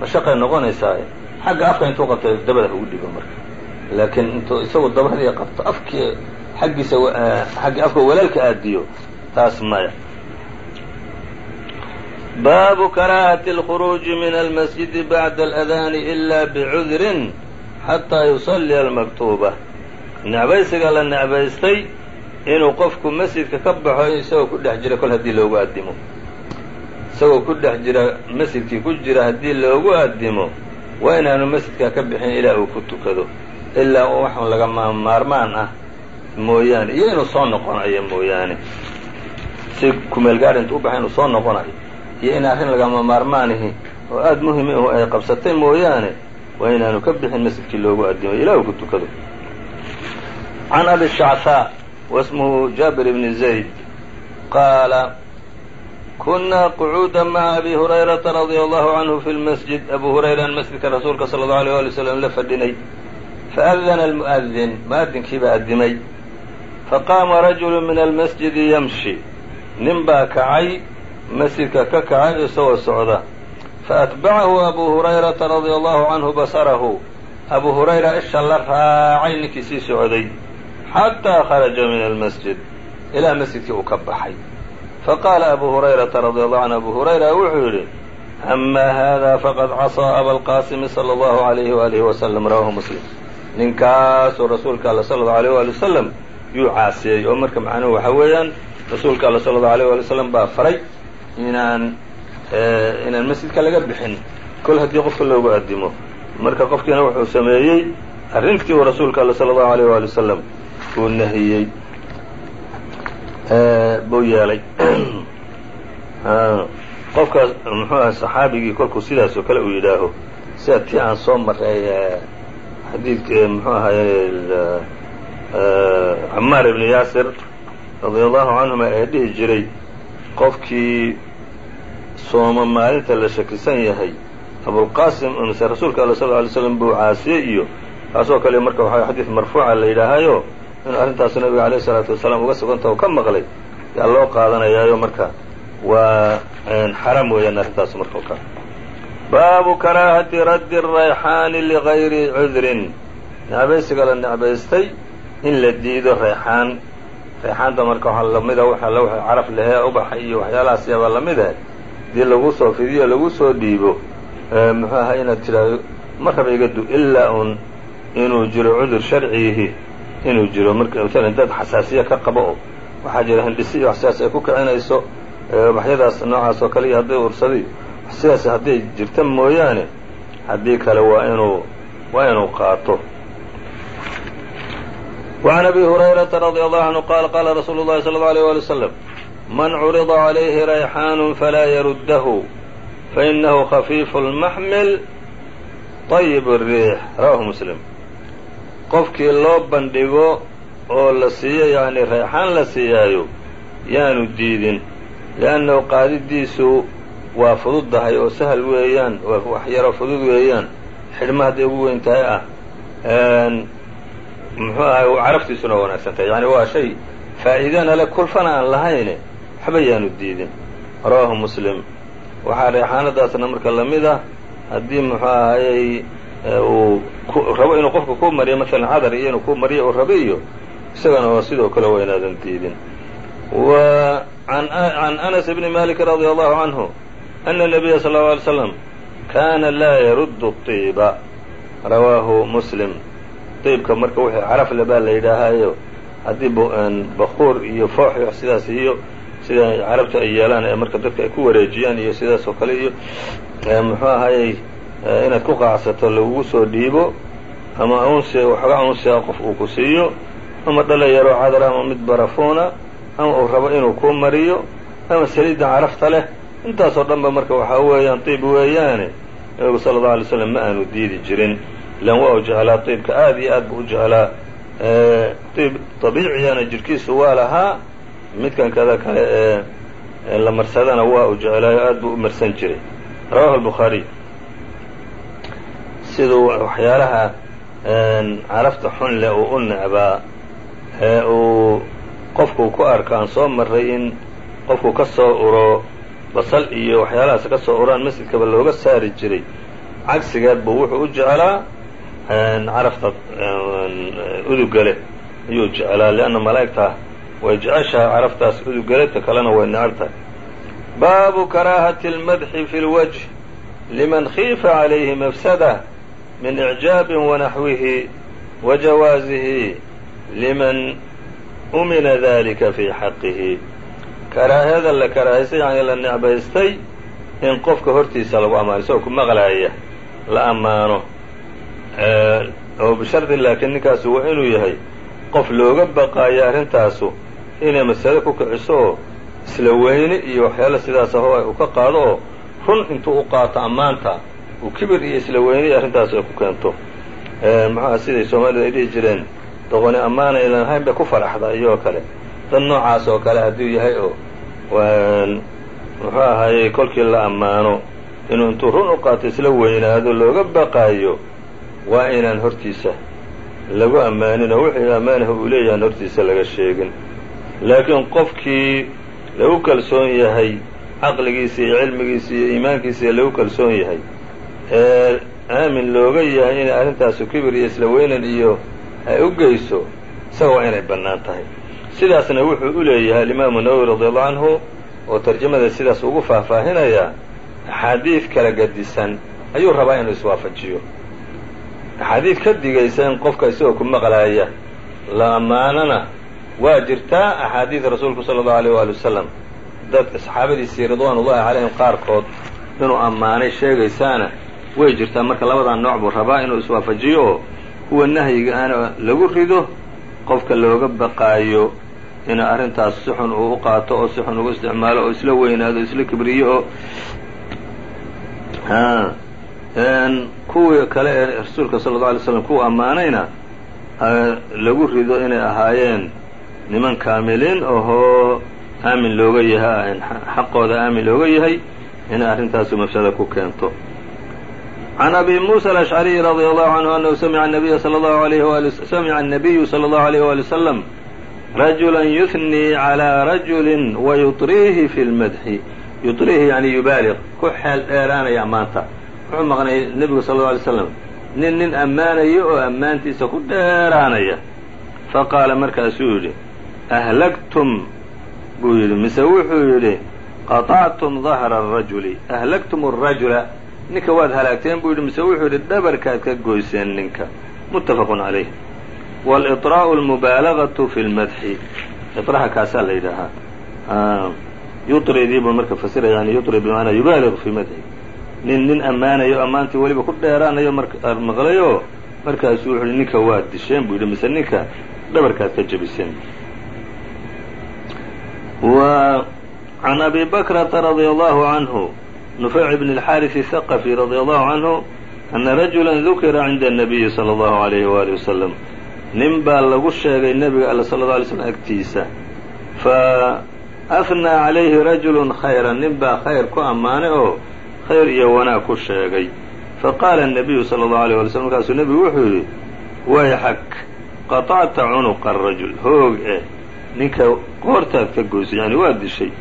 mashaqay noqonaysaa xagga afka intuu qabto dabada ugu dhibo marka. Laakiin intuu isagu dabadii qabto afkii xaggiisa xagga afka walaalka aadiyo taas maya. Baabu karaahati اlkhuruuji min almasjidi bacda aladani ila bicudrin xataa yusalliya almaktuuba. Necbaysiga la necbaystay inuu qofku masjidka ka baxo isagoo ku dhex jira kol haddii loogu addimo. Isagoo ku dhex jira masjidkii ku jira haddii loogu addimo waa inaanu masjidkaa ka bixin ilaa uu ku tukado ilaa wax lagama maarmaan ah mooyaane. Iyo inuu soo noqonayo mooyaane. Si kumeel intu u baxay soo noqonayo. Iyo in arrin lagama maarmaanihi oo aada muhiim ihu ay qabsatay mooyaane waa inaanu ka bixin masjidkii loogu addimo ilaa uu ku tukado. Can abi shachaa wasmuhu jaabir bni zayd qaala kunaa qucuuda maca abi hurayrata radia allahu canhu fi lmasjid abu hurayran masjidka rasuulka sala allau alيyh wali slam la fadhinay. Faadana almu'adin mu'adinkii baa addimay faqaama rajulu min almasjidi yamshi nin baa kacay masjidka ka kacay isagoo socda faatbacahu abu hurayrata radia allahu canhu basarahu abu hurayra isha la raacay ninkii sii socday xataa kharaja min almasjid ilaa masjidkii uu ka baxay faqaala abu hurayrata radi allahu canhu abu hurayra wuxuu yidhi ama hada faqad casaa abalqaasimi sala allahu alayhi waalihi wasalam rawahu muslim ninkaasoo rasuulka alla sala allahu alayh waali wasalam yuu caasiyey oo marka macnuhu waxaa weeyaan rasuulka alla sala allahu alayh waali wasalam baa faray inaan inaan masjidka laga bixin. Kol haddii qofka loogu addimo marka qofkiina wuxuu sameeyey arrintii uu rasuulka alla sala allahu alayh waali wasalam uu nahiyey. Buu yeelay. *clears throat* Qofkaas muxuu aha saxaabigii kolkuu sidaas oo kale uu yidhaaho sida tii aan soo maray xadiidk muxuu ahaye camaar ibni yaasir radia allahu canhuma ee dhihi jiray qofkii sooma maalinta la shakisan yahay abulqaasim mise rasuulka alla sal ly slam buu caasiyey iyo kaasoo kale marka waxaa xadiid marfuuca la yidhaahayo inuu arrintaas nabiga alayh isalaatu wasalaam uga suganta ka maqlay yaa loo qaadanayaayo marka. Waa xaram weeyaan arrintaas marka ka. Baabu karaahati raddi rayxaani ligayri cudrin. Necbaysiga la necbaystay in la diido rayxaan rayxaanta marka waxaa lamida waxa la waxa caraf lehee ubaxa iyo waxyaalahaas yaabaa la mid ah haddii lagu soo fidiyo lagu soo dhiibo muxuu ahaa inaad tidhaahdo ma iga du ilaa un inuu jiro cudur sharciyihi inuu jiro marka masalan dad xasaasiya ka qabo oo waxaa jira hindhisi iyo wax sidaas ay ku kicinayso waxyadaas noocaas oo kale iyo hadday ursadi sidaas hadday jirta mooyaane haddii kale waa inuu waa inuu qaato وعn أbي هuريرaةa رضي الله عنه qال qاla رsuuل الlahi صلى الله عليه ولي وسلم mن curiضa عaليهi رayxاn flaa yrudh faإنه خفيiف الmaحmل طyب الريح rawaه mسلم qofkii loo bandhigo oo la siiyo yani rayxaan la siiyaayo yaanu diidin لأnnahu qaadidiisu waa fududdahay oo sahل weeyaan wax yaro fudud weeyaan xidhma hadday ugu weyn tahay ah muxuu ahay caraftiisuna wanaagsan tahay. Yani waa shay faa'iidana le kulfana aan lahayne waxba yaanu diidin. Rawaahu muslim. Waxaa reexaanadaasna marka la mid ah haddii muxuu ahayey uu rabo inuu qofka ku mariyo masalan cadar iyo inuu ku mariyo uu rabo iyo isagana waa sidoo kale waa inaadan diidin. Can anas bni malik radia allahu canhu ana nabiya sal lla alay slam kana laa yaruddu طiiba rawaahu muslim diibka marka wixii caraf le baa la yidhaahaayo. Haddii bakuur iyo foox sidaas iyo sida carabta ay yeelaan ee marka dadka ay ku wareejiyaan iyo sidaas oo kale iyo muxuu ahayey inaad ku qaacsato lagugu soo dhiibo ama unsi waxooga unsia qof uu ku siiyo ama dhala yaroo cadar ama mid barafuuna ama uu rabo inuu ku mariyo ama saliidda carafta leh intaasoo dhan ba marka waxaa weeyaan diib weeyaane nabigu sala allau alay slam ma aanu diidi jirin ilan waa u diibka aad iyo aad buu u jeclaa diib dabiiciyana jidhkiisu waa lahaa midkan kada kale ee la marsadana waa u aad buu u marsan jiray rawahu albukhaariy siduu waxyaalaha carafta xun leh uu u necbaa ee uu qofku ku arko soo maray in qofku ka uro basal iyo waxyaalahaas ka uraan masjidkaba looga saari jiray cagsigeed buu wuxuu u jeclaa carafta udugale ayuu jeclaa lianna malaa'igta way jeceshahay caraftaas udugaleedka kalena way necab tahay baabu karaahati اlmadxi fi اlwajh liman khiifa calayhi mafsada min icjaabin wanaxwihi wa jawaasihi liman umina dalika fii xaqihi. Karaahiyada la karaahistay yani la necbaystay in qofka hortiisa lagu ammaano isagoo ku maqlaaya la ammaano oo bishardi laakiin ninkaasu waa inuu yahay qof looga baqaayo arrintaasu inay masale ku kiciso oo isla weyne iyo waxyaala sidaas aho uu ka qaado oo run intuu u qaato ammaanta uu kibir iyo isla weyne arrintaas ay ku keento. Muxuuha siday soomaalidu ay dhihi jireen doqoni ammaana ilan ahayn bay ku faraxda iyoo kale. Dad noocaas oo kale hadduu yahay oo muxuu ahaayey kolkii la ammaano inuu intuu run u qaato isla weynaado looga baqaayo waa inaan hortiisa lagu ammaanin oo wixii ammaanaha uu leeyahan hortiisa laga sheegin. Laakiin qofkii lagu kalsoon yahay caqligiisa iyo cilmigiisa iyo iimaankiisa lagu kalsoon yahay ee aamin looga yahay inay arrintaasu kibir iyo isla weynan iyo ay u geyso isaga waa inay bannaan tahay. Sidaasna wuxuu u leeyahay alimaamu nawowi radiallahu canhu oo tarjamada sidaas ugu faahfaahinayaa axaadiid kala gadisan ayuu rabaa inuu iswaafajiyo axaadiid ka digaysa in qofka isagoo ku maqlaaya la ammaanana waa jirtaa axaadiid rasuulku sala allahu aleyh waali wasalam dad saxaabadiisii ridwaan ullahi calayhim qaarkood inuu ammaanay sheegaysaana way jirtaa. Marka labadaa nooc buu rabaa inuu iswaafajiyo oo kuwa nahyiga ana lagu rido qofka looga baqaayo in arrintaas si xun uu u qaato oo si xun ugu isticmaalo oo isla weynaado isla kibriyo oo kuwii kale ee rasuulka sala alla alay slam kuwa ammaanayna lagu rido inay ahaayeen niman kaamiliin ohoo aamin looga yahay xaqooda aamin looga yahay inay arrintaasu mafsada ku keento. Can abi musa alashcariyi radia allahu canhu anahu samica nabiya sala allahu alayhi wali samica annabiyu sala allahu alayh wali wasalam rajulan yuhnii calaa rajulin wayuطriihi fi lmadxi yuطriihi yani yubaaliq ku xeel dheeraanaya ammaanta wuxuu maqnay nebigu sal alla alay slam nin nin ammaanaya oo ammaantiisa ku dheeraanaya faqaala markaasuu yidhi ahlagtum buu yidhi mise wuxuu yidhi qaطactum dahra arajuli ahlagtum arajula ninka waad halaagteen buu yidhi mise wuxuu yidhi dhabarkaad ka goyseen ninka muttafaqun calayh waliطraa'u almubaalagatu fi lmadxi iطraha kaasaa la yidhaahaa yuطridii buu marka fasiraya yani yuطri bimacnaa yubaaligu fii madxi nin nin ammaanayo ammaantii weliba ku dheeraanayo maqlayo markaasuu wuxu uhi ninka waad disheen buu yidhi mise ninka dhabarkaad ka jebiseen wa can abi bakrata radia allahu canhu nufayc bn اlxaariثi haqafi radia allahu canhu ana rajula dukira cinda الnabiyi salى اllahu alayhi wali wasalam nin baa lagu sheegay nebiga alla sala اla alay slm agtiisa fa afnaa calayhi rajulu khayra nin baa khayr ku ammaanay oo khayr iyo wanaag ku sheegay faqaala الnabiyu salى اllahu alيyه wala slm markaasuu nebigu wuxuu yidhi wayxak qaطacta cunuqa arajul hoog eh ninka qoortaad ka goysay yani waa dishay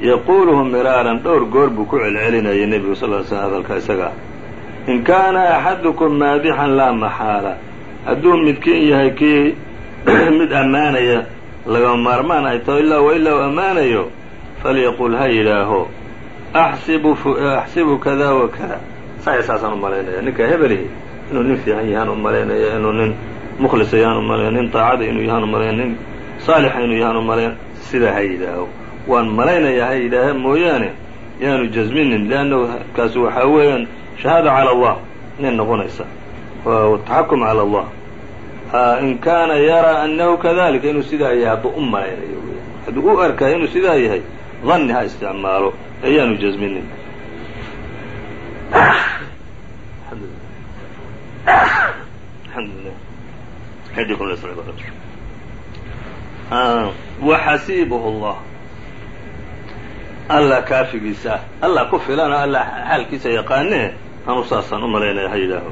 yaquuluhu miraaran dhowr goor buu ku celcelinayay nebigu sal ly slm hadalka isaga in kaana axadukum maadixan laa maxaala hadduu midkiin yahay kii *clears throat* mid ammaanaya lagama maarmaan ay taho ilaa wa ilaa u ammaanayo falyaqul ha yidhaaho axsibu kada wa kada saa saasaan u malaynaya ninka hebelihi inuu nin fiican yahaan u malaynaya inuu nin mukhlisa yahaan u malaynaya nin daacada inuu yahaan u malaynaya nin saalixa inuu yahaan u sidaa ha yidhaaho waan malaynayaa ha yidhaaha mooyaane yaanu jasminin leannahu kaasi waxaa weeyaan shahaada cala allah inay noqonaysa taxakum cala allah in kaana yaraa annahu kadalika inuu sidaa yahay hadduu u malaynayo hadduu u arkayo inuu sidaa yahay danni ha isticmaalo ee yaanu jasminin waxasiibuhu allah. Allah kaafigiisa ah allah ku filana allah xaalkiisa yaqaanee anu saasaan u malaynaya ha yidhaaho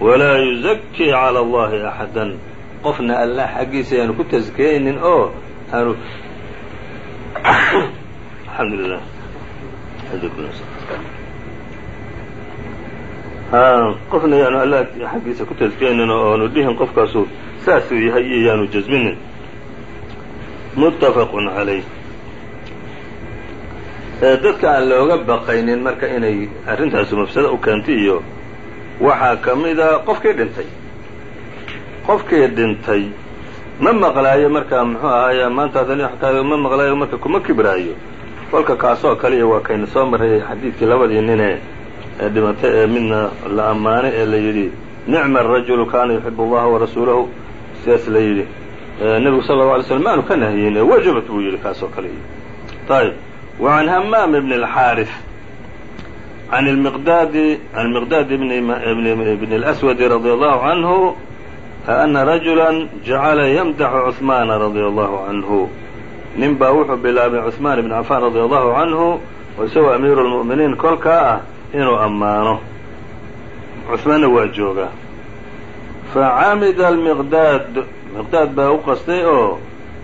walaa yuzakii cala allahi axadan. Qofna allah xaggiisa yaanu ku taskeynin oo aanu *coughs* alxamdulilah qofna yaanu allah xaggiisa ku taskeynin oo aanu dhihin qofkaasu saasuu yahay iyo yaanu jasminin muttafaqun calayh dadka aan looga baqaynin marka inay arrintaasu mafsado u keentay iyo waxaa ka mida qofkii dhintay qofkii dhintay ma maqlaayo marka muxuu ahaaye maanta adalkaada ma maqlaayo marka kuma kibraayo kolka kaasoo kaliya waa kayna soo marayay xadiidkii labadii ninee ee dhimatay ee midna la ammaanay ee la yidhi nicma arajulu kaana yuxibu allaha warasuulahu sidaas la yidhi nebigu sal lla alay slm maanu ka nahyin ee wajabat buu yidhi kaasoo kaliya ayb وعن همام بن الحارث عن المقداد عن المقداد بن, بن, بن الأسود رضي الله عنه أن رجلا جعل يمدح عثمان رضي الله عنه nin baa wuxuu bilaabay cuhmaan ibn cafaan radi allahu canhu oo isagoo amiiru lmu'miniin kolkaa ah inuu ammaano. Cuhmaanna waa joogaa facamida almiqdaad miqdaad baa u qastay oo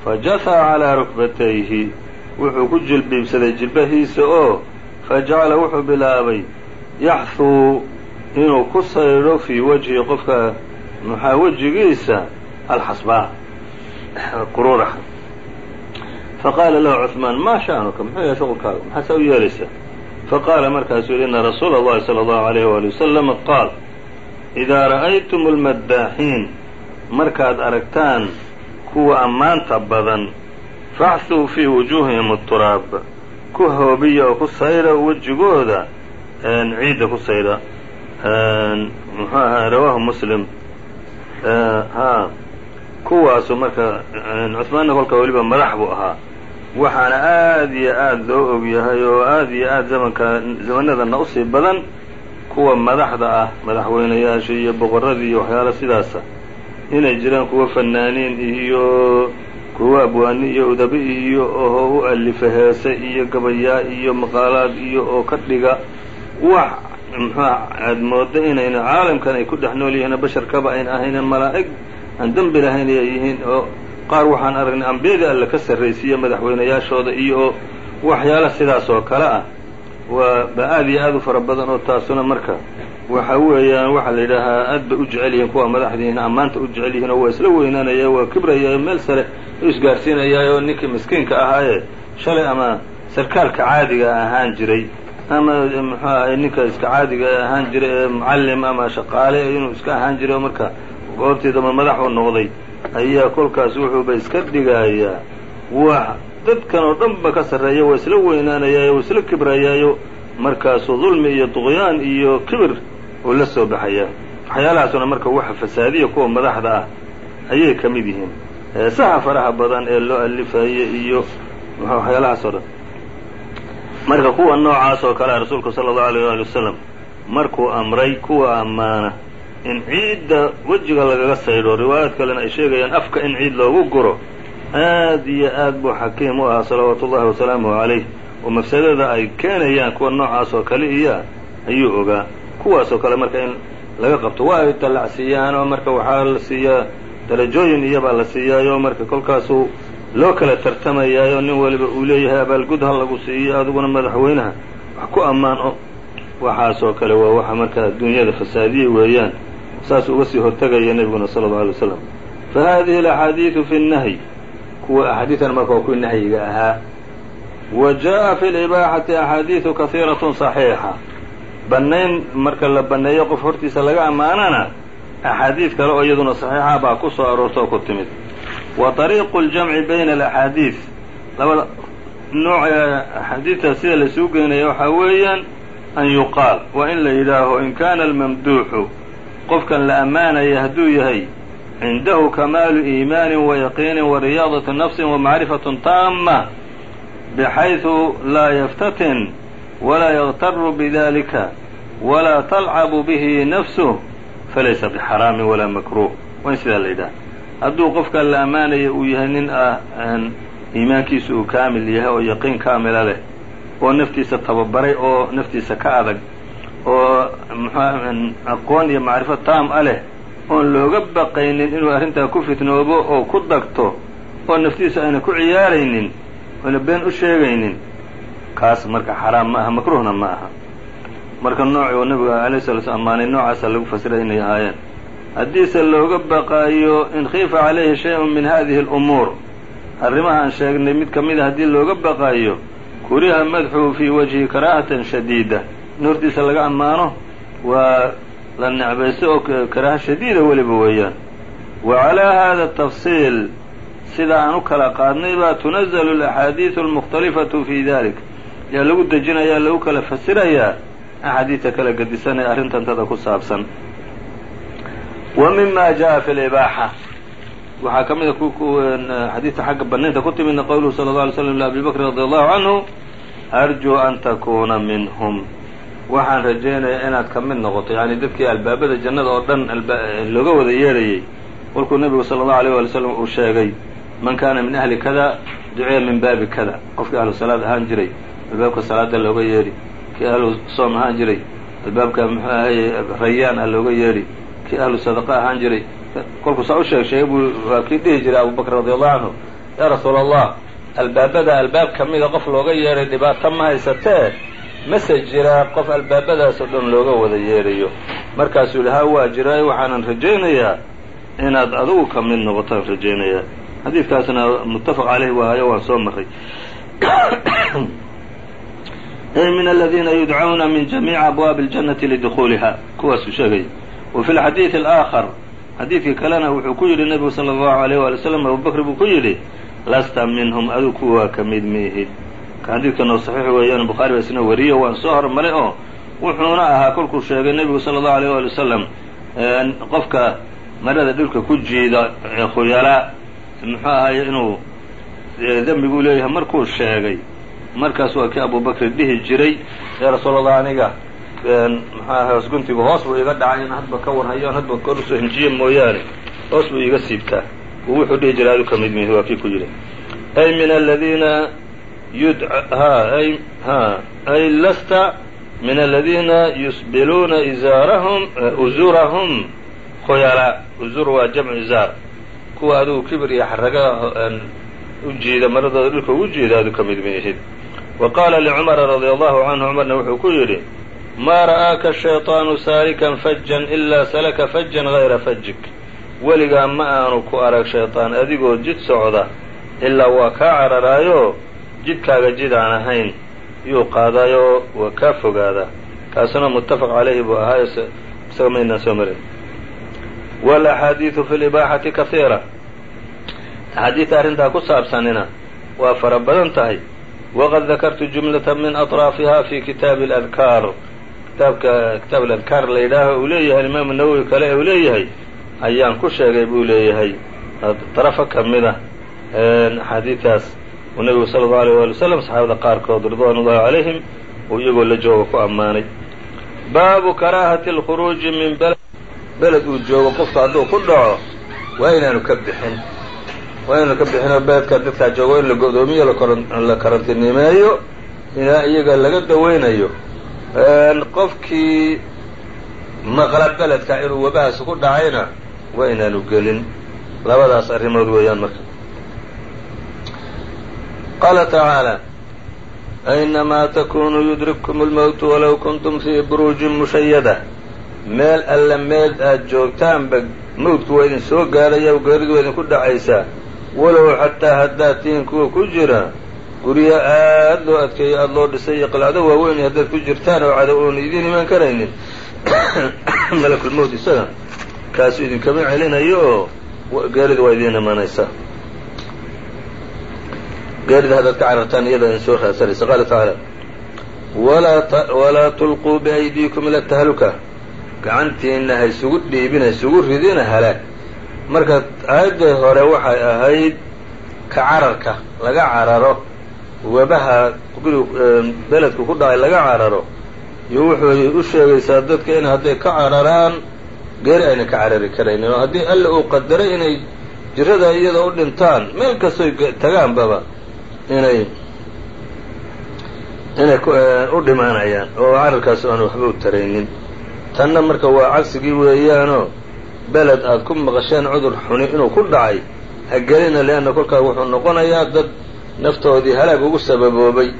fajahaa calaa rukbatayhi. Wuxuu ku jilbiibsaday jilbahiisa oo fajacala wuxuu bilaabay yaxhuu inuu ku saydho fii wajhi qofka maxaa wejigiisa? Alxasbaa. *coughs* Quruuraha faqaala lahu cuثmaan maa sha'nuka muxuu yahay shuqulkaaga maxaase u yeelaysaa faqaala markaasuu yidhi ina rasuula اllahi salى اllahu عalayh wali wasalama qaal idaa ra'aytum اlmaddaaxiin markaad aragtaan kuwa ammaanta badan faxsuu fii wujuuhihim aturaab ku hoobiya oo ku sayra wejigooda ciidda ku sayra muxuu ahaa rawaahu muslim ha kuwaasu marka cuثmaanna kolka weliba madax buu ahaa waxaana aad iyo aad loo og yahay oo aad iyo aad zamanka zamanadana u sii badan kuwa madaxda ah madaxweynayaasha iyo boqorradii iyo waxyaala sidaasa. Inay jiraan kuwa fanaaniin iyo kuwa abwaani iyo udabi iyo oo u alifa heese iyo gabayaa iyo maqaalaad iyo oo ka dhiga. Wax muxuua aad moodo inayna caalamkan ay ku dhex nool yihiin basharkaba ayna ahaynin malaa'ig aan dembi lahayn ay yihiin oo qaar waxaan aragnay ambiyadii alle ka sarraysiiya madaxweynayaashooda iyo waxyaala sidaas oo kale ah. Waa ba aad iyo aad u fara badan oo taasuna marka waxa weeyaan waxaa la yidhaahaa aad bay u jecel yihiin kuwa madaxdiina ammaanta u jecel yihiin oo waa isla weynaanaya waa kibraya meel sare u isgaarsiinayaa oo ninkii miskiinka ahaaye shalay ama sarkaalka caadiga ahaan jiray ama muxuu ahay ninka iska caadiga ahaan jiray ee mucallim ama shaqaale inuu iska ahaan jiray oo marka goobtii damba madax u noqday ayaa kolkaas wuxuuba iska dhigayaa wax dadkan oo dhan ba ka sarreeya waa isla weynaanayaayo waa isla kibrayaayo. Markaasuu dulmi iyo duqyaan iyo kibir uu la soo baxayaa waxyaalahaasuna marka waxa fasaadiya kuwa madaxda ah ayay ka mid yihiin. Heesaha faraha badan ee loo alifaye iyo waxyaalahaas oo dhan. Marka kuwa noocaas oo kale rasuulku sala allahu alayh waali wasalam markuu amray kuwa ammaana in ciidda wejiga lagaga saydho riwaayad kalena ay sheegayaan afka in ciid loogu guro aad iyo aad buu xakiim u ahaa salawaatu ullahi calayh oo mafsadada ay keenayaan kuwa noocaas oo kale iya ayuu ogaa kuwaasoo kale marka in laga qabto waa ay dallacsiiyaan oo marka waxaa la siiyaa darajooyin iyabaa la siiyaayo marka kolkaasuu loo kala tartamayaayo nin waliba uu leeyahay abaalgud ha lagu siiyo adiguna madaxweynaha wax ku ammaan waxaasoo kale waa waxa marka adduunyada fasaadiye weeyaan saas uga sii hortegaya nebiguna sala allau alay waslam fa hadihi alaxaadiidu fi nnahyi kuwa axaadiidan marka waa kuwii nahyiga ahaa wa jaaءa fi libaaxati axaadiidu kahiiratun صaxiixa bannayn marka la banneeyo qof hortiisa laga ammaanana axaadiid kale oo iyaduna saxiixa baa ku soo aroorta oo ku timid wa طariiqu اljamci bayna alaxaadiid labada nooc ee axaadiidta sida laisuu geynaya waxaa weeyaan an yuqaal waa in la yidhaaho in kaana almamduuxu qofkan la ammaanaya hadduu yahay cindahu kamaalu iimaanin wayaqiinin wariyaadati nafsin wamacrifatun taama bxayثu laa yaftatin walaa yktaru bidalika walaa talcabu bihi nafsuh falaysa bixaraamin walaa makruh waa in sidaa la yidhaha. Hadduu qofkan la ammaanaya uu yahay nin ah iimaankiisu uu kaamil yahay oo yaqiin kaamila leh oo naftiisa tababaray oo naftiisa ka adag oo aqoon iyo macrifo taam a leh oon looga baqaynin inuu arrintaa ku fitnoobo oo ku dagto oo naftiisa ayna ku ciyaaraynin oyna been u sheegaynin kaas marka xaraam ma aha makruhna ma aha. Marka nooci oo nabiga alayh sala slam ammaanay noocaasa lagu fasiray inay ahaayeen. Haddiise looga baqaayo in khiifa calayhi shay-un min hadihi alumuur arrimahaan sheegnay mid ka mida haddii looga baqaayo kuriha madxuhu fii wajhi karaahatan shadiida. In laga ammaano waa la necbaysto oo karaaha shadiida weliba weeyaan. Wa calaa hada tafsiil sida aan u kala qaadnay baa tunazalu alaxaadiidu almukhtalifatu fi dalik yaa lagu dejinayaa lagu kala fasirayaa axaadiidta kala gedisan ee arrintantada ku saabsan. Wa mima jaءa fi libaaxa waxaa ka mida xadiidta xagga banaynta ku timidna qowluhu sala اlه alay slam liabi bakr radi allahu canhu arjuu an takuuna minhm waxaan rajaynayaa inaad ka mid noqoto yani dadkii albaabada jannada oo dhan looga wada yeedhayay kolkuu nebigu sala allahu alيyh wali slam uu sheegay man kana min ahli kada duciya min baabi kada qofkii ahlu salaad ahaan jiray albaabka salaada looga yeedhi kii ahlu soom ahaan jiray albaabka muxuu ahaye rayaan a looga yeedhi kii ahlu sadaqa ahaan jiray kolkuu saa u sheeg sheegay buu waa kii dhihi jiray abubakr radi allahu canhu yaa rasuula allah albaabada albaab ka qof looga yeedhay dhibaato ma haysatee? Mase jiraa qof albaabadaas oo dhan looga wada yeedhayo markaasuu yihi ha waa jiraayo waxaanan rajaynayaa inaad adigu ka noqotaan rajaynayaa. Xadiidkaasna muttafaq caleyh waayo waan soo maray *clears throat* min aladiina yudcauna min jamiici abwaabi اljannati lidukhuuliha kuwaasuu sheegay. Wa fi lxadiidi alaakhar xadiidkii kalena wuxuu ku yidhi nebigu sala allahu alayh waali slam abubakr buu ku yidhi lasta minhum adigu kuwaa ka mid miihid xadiidkan oo saxiix weeyaan bukhaari baa isna wariyo waan soo hormaray oo wuxuuna ahaa kolkuu sheegay nebigu sala allahu alayh waali wasalam qofka marada dhulka ku jiida khuyalaa muxuu ahaye inuu dembiguu leeyahay markuu sheegay. Markaas waa kii abubakr dhihi jiray yaa rasuul allah aniga muxuu ahay hoos guntigu hoos buu iga dhacay in hadba ka warhayo hadba kor u soo mooyaane. Hoos buu iiga siibtaa uu wuxuu dhihi jiray adu ka mid mihi waa kii ku yidhi. Ay min aladiina yud ay ha ay lasta min aladiina yusbiluuna izaarahum uzurahum. Khoyala uzur waa jamcu izaar. Kuwa adugu kibir iyo xaraga u jiida maradooda dhulka ugu jiida adu ka mid mihid wa qaala licumara radia allahu canhu cumarna wuxuu ku yidhi maa ra'aaka shayطaanu saalikan fajan ilaa salaka fajan gayra fajik weligaa ma aanu ku arag shayطaan adigoo jid socda ilaa waa kaa cararaayo jidkaaga jid aan ahayn yuu qaadaayoo waa kaa fogaadaa kaasuna muttafaq calayhi buu ahaayo isaga maynaan soo marin walaxaadiidu fi libaaxati kahiira axaadiidta arrintaa ku saabsanina waa fara badan tahay waqad dakartu jumlata min aطraafiha fi kitaabi اladkaar kitaabka kitaab aladkaar la yidhaaho uu leeyahay alimaamu nawowi kale uu leeyahay ayaan ku sheegay buu leeyahay. Darafo ka mid a axaadiidtaas uu nebigu sala allau alيyh wali wasalam saxaabada qaarkood ridwan ullahi calayhim uu iyagoo la jooga ku ammaanay. Baabu karaahati اlkhuruuji min beled uu joogo qofku hadduu ku dhaco waa inaanu ka bixin. Waa inaanu ka bixinoo beledka dadkaa joogo in la go'doomiyo la karantinimeeyo ilaa iyaga laga daweynayo qofkii maqla beledka inuu wabahaas ku dhacayna waa inaanu gelin. Labadaas arrimood weeyaan marka. Qaala tacaalى aynamaa takunuu yudrikkum اlmowtu walow kuntum fii buruujin mushayada meel alle meel aad joogtaanba mawdku waa idin soo gaadhaya geeridu waa idinku dhacaysaa walow xataa haddaad tihiin kuwa ku jira guryo aad loo adkeeyo aada loo dhisay iyo qalcdo waaweyn haddaad ku jirtaan oo cadow oon idiin imaan karaynin. *coughs* Malakulmowt isaga kaasu idinkama celinayo oo geerida waa idiin imanaysaa geerida haddaad ka carartaan iyada idin soo raadsanaysa qaala tacaala walaa tulquu biaydiikum ila tahluka. Gacantiina ha isugu dhiibin ha isugu ridina halaag. Marka aayadda hore waxay ahayd ka cararka laga cararo webaha beledku ku dhacay laga cararo iyo wuxuu u sheegaysaa dadka in hadday ka cararaan geeri ayna ka carari karaynin oo haddii alle uu qadaray inay jirada iyada u dhintaan meel kastoy tagaanbaba inay inay u dhimaanayaan oo cararkaas aan waxba u taraynin. Tanna marka waa cagsigii weeyaanoo beled aad ku maqasheen cudur xuni inuu ku dhacay ha gelina leanna kolkaa wuxuu noqonayaa dad naftoodii halaag ugu sababoobay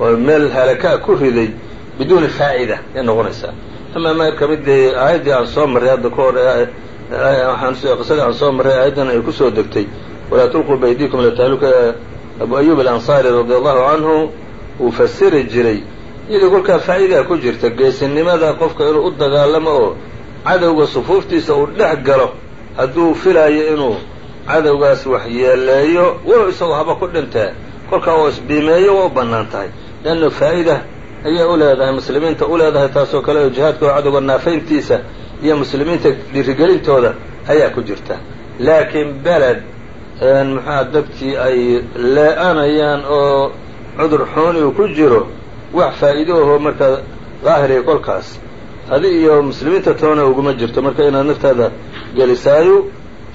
oo meel halakaa ku riday biduuni faa'ida ay noqonaysaa amaa marka midii aayaddii aan soo marray hadda ka hor qisadii aan soo marray aayaddan ay ku soo degtay. Walaa tulquu baydiikum latahluka abu ayub alansaari radia allahu canhu uu fasiri jiray iyadoo kolkaa faa'idaa ku jirta geesinimada qofka inuu u dagaalamo oo cadowga sufuuftiisa uu dhex galo hadduu filaayo inuu cadowgaas waxyeeleeyo walow isagoo haba ku dhintee kolkaa oo isbiimeeyo waa u bannaan tahay. Leanna faa'ida ayay u leedahay muslimiinta u leedahay taasoo kale oo jihaadka oo cadowga naafayntiisa iyo muslimiinta dhiirigelintooda ayaa ku jirta. Laakiin beled muxua dadkii ay lee-anayaan oo cudur xuuni uu ku jiro wax faa'iido aho markaa daahiriya kolkaas. Adi iyo muslimiinta toona uguma jirto marka inaad naftaada gelisaayo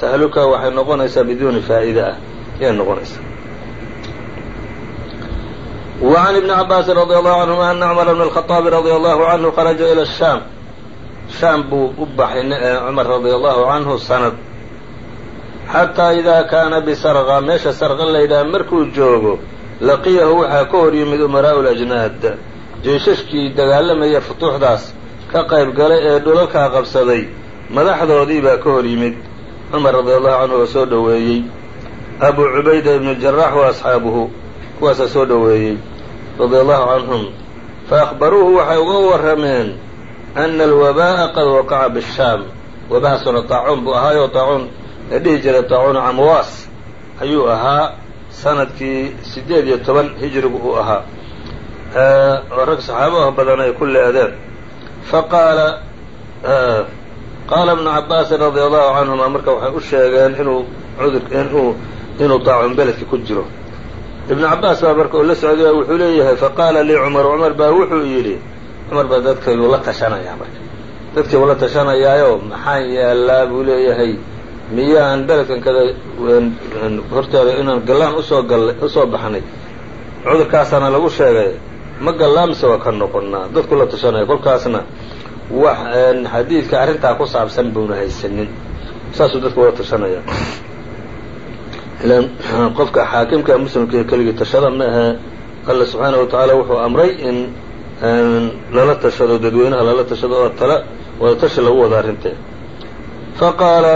tahluka waxay noqonaysaa biduuni faa'ida ah ayay noqonaysaa وعn iبن cabاasi رadي الله عanهuma أna cmر بن الخطاaب radي الله عanهu kharaجa ilى الشham shaam buu u baxay cmar radي الlahu عanhu sanad xatىa إida kaana bsrqa meesha sarqa laydhaha markuu joogo laqiyahu waxaa ka hor yimid umaraaءu الأjnaad jeeshashkii dagaalamaya futuuxdaas ka qayb galay ee dhulalkaa qabsaday madaxdoodii baa ka hor yimid cumar radi allahu canhu oo soo dhoweeyey. Abu cubayda ibnu jaraax wa asxaabuhu kuwaasaa soo dhoweeyey radia allahu canhum fa akhbaruuhu waxay uga warrameen ana alwabaa'a qad waqaca bishaam. Wabahaasuna taacuun buu ahaayoo taacuun ee dhihi jiray taacuunu camwaas ayuu ahaa sannadkii siddeed iyo toban hijrigu uu ahaa. Oo rag saxaabaha badan ay ku leedeen. Faqaala qaala ibnu cabaasin radia allahu canhuma marka waxay u sheegeen inuu cudur inuu inuu taacun beledka ku jiro ibnu cabaas baa marka uu la socday wuxuu leeyahay faqaala lii cumar cumar baa wuxuu yidhi cumar baa dadkayduu la tashanayaa marka dadkii uu la tashanayaayo maxaan yaallaa buu leeyahay miyaan beledkan kada horteeda inaan gallaan u soo gallay u soo baxnay cudurkaasaana lagu sheegay ma gallaa mise waa ka noqonnaa dadku la tashanaya kolkaasna wax xadiidka arrintaa ku saabsan buuna haysanin. Saasuu dadku wada tashanaya ilan qofka xaakimka muslimka keligii tashada ma ahe alla subxaana wa tacaala wuxuu amray in lala tashado dadweynaha lala tashado oo tala wada tashi lagu wada arrintee faqaala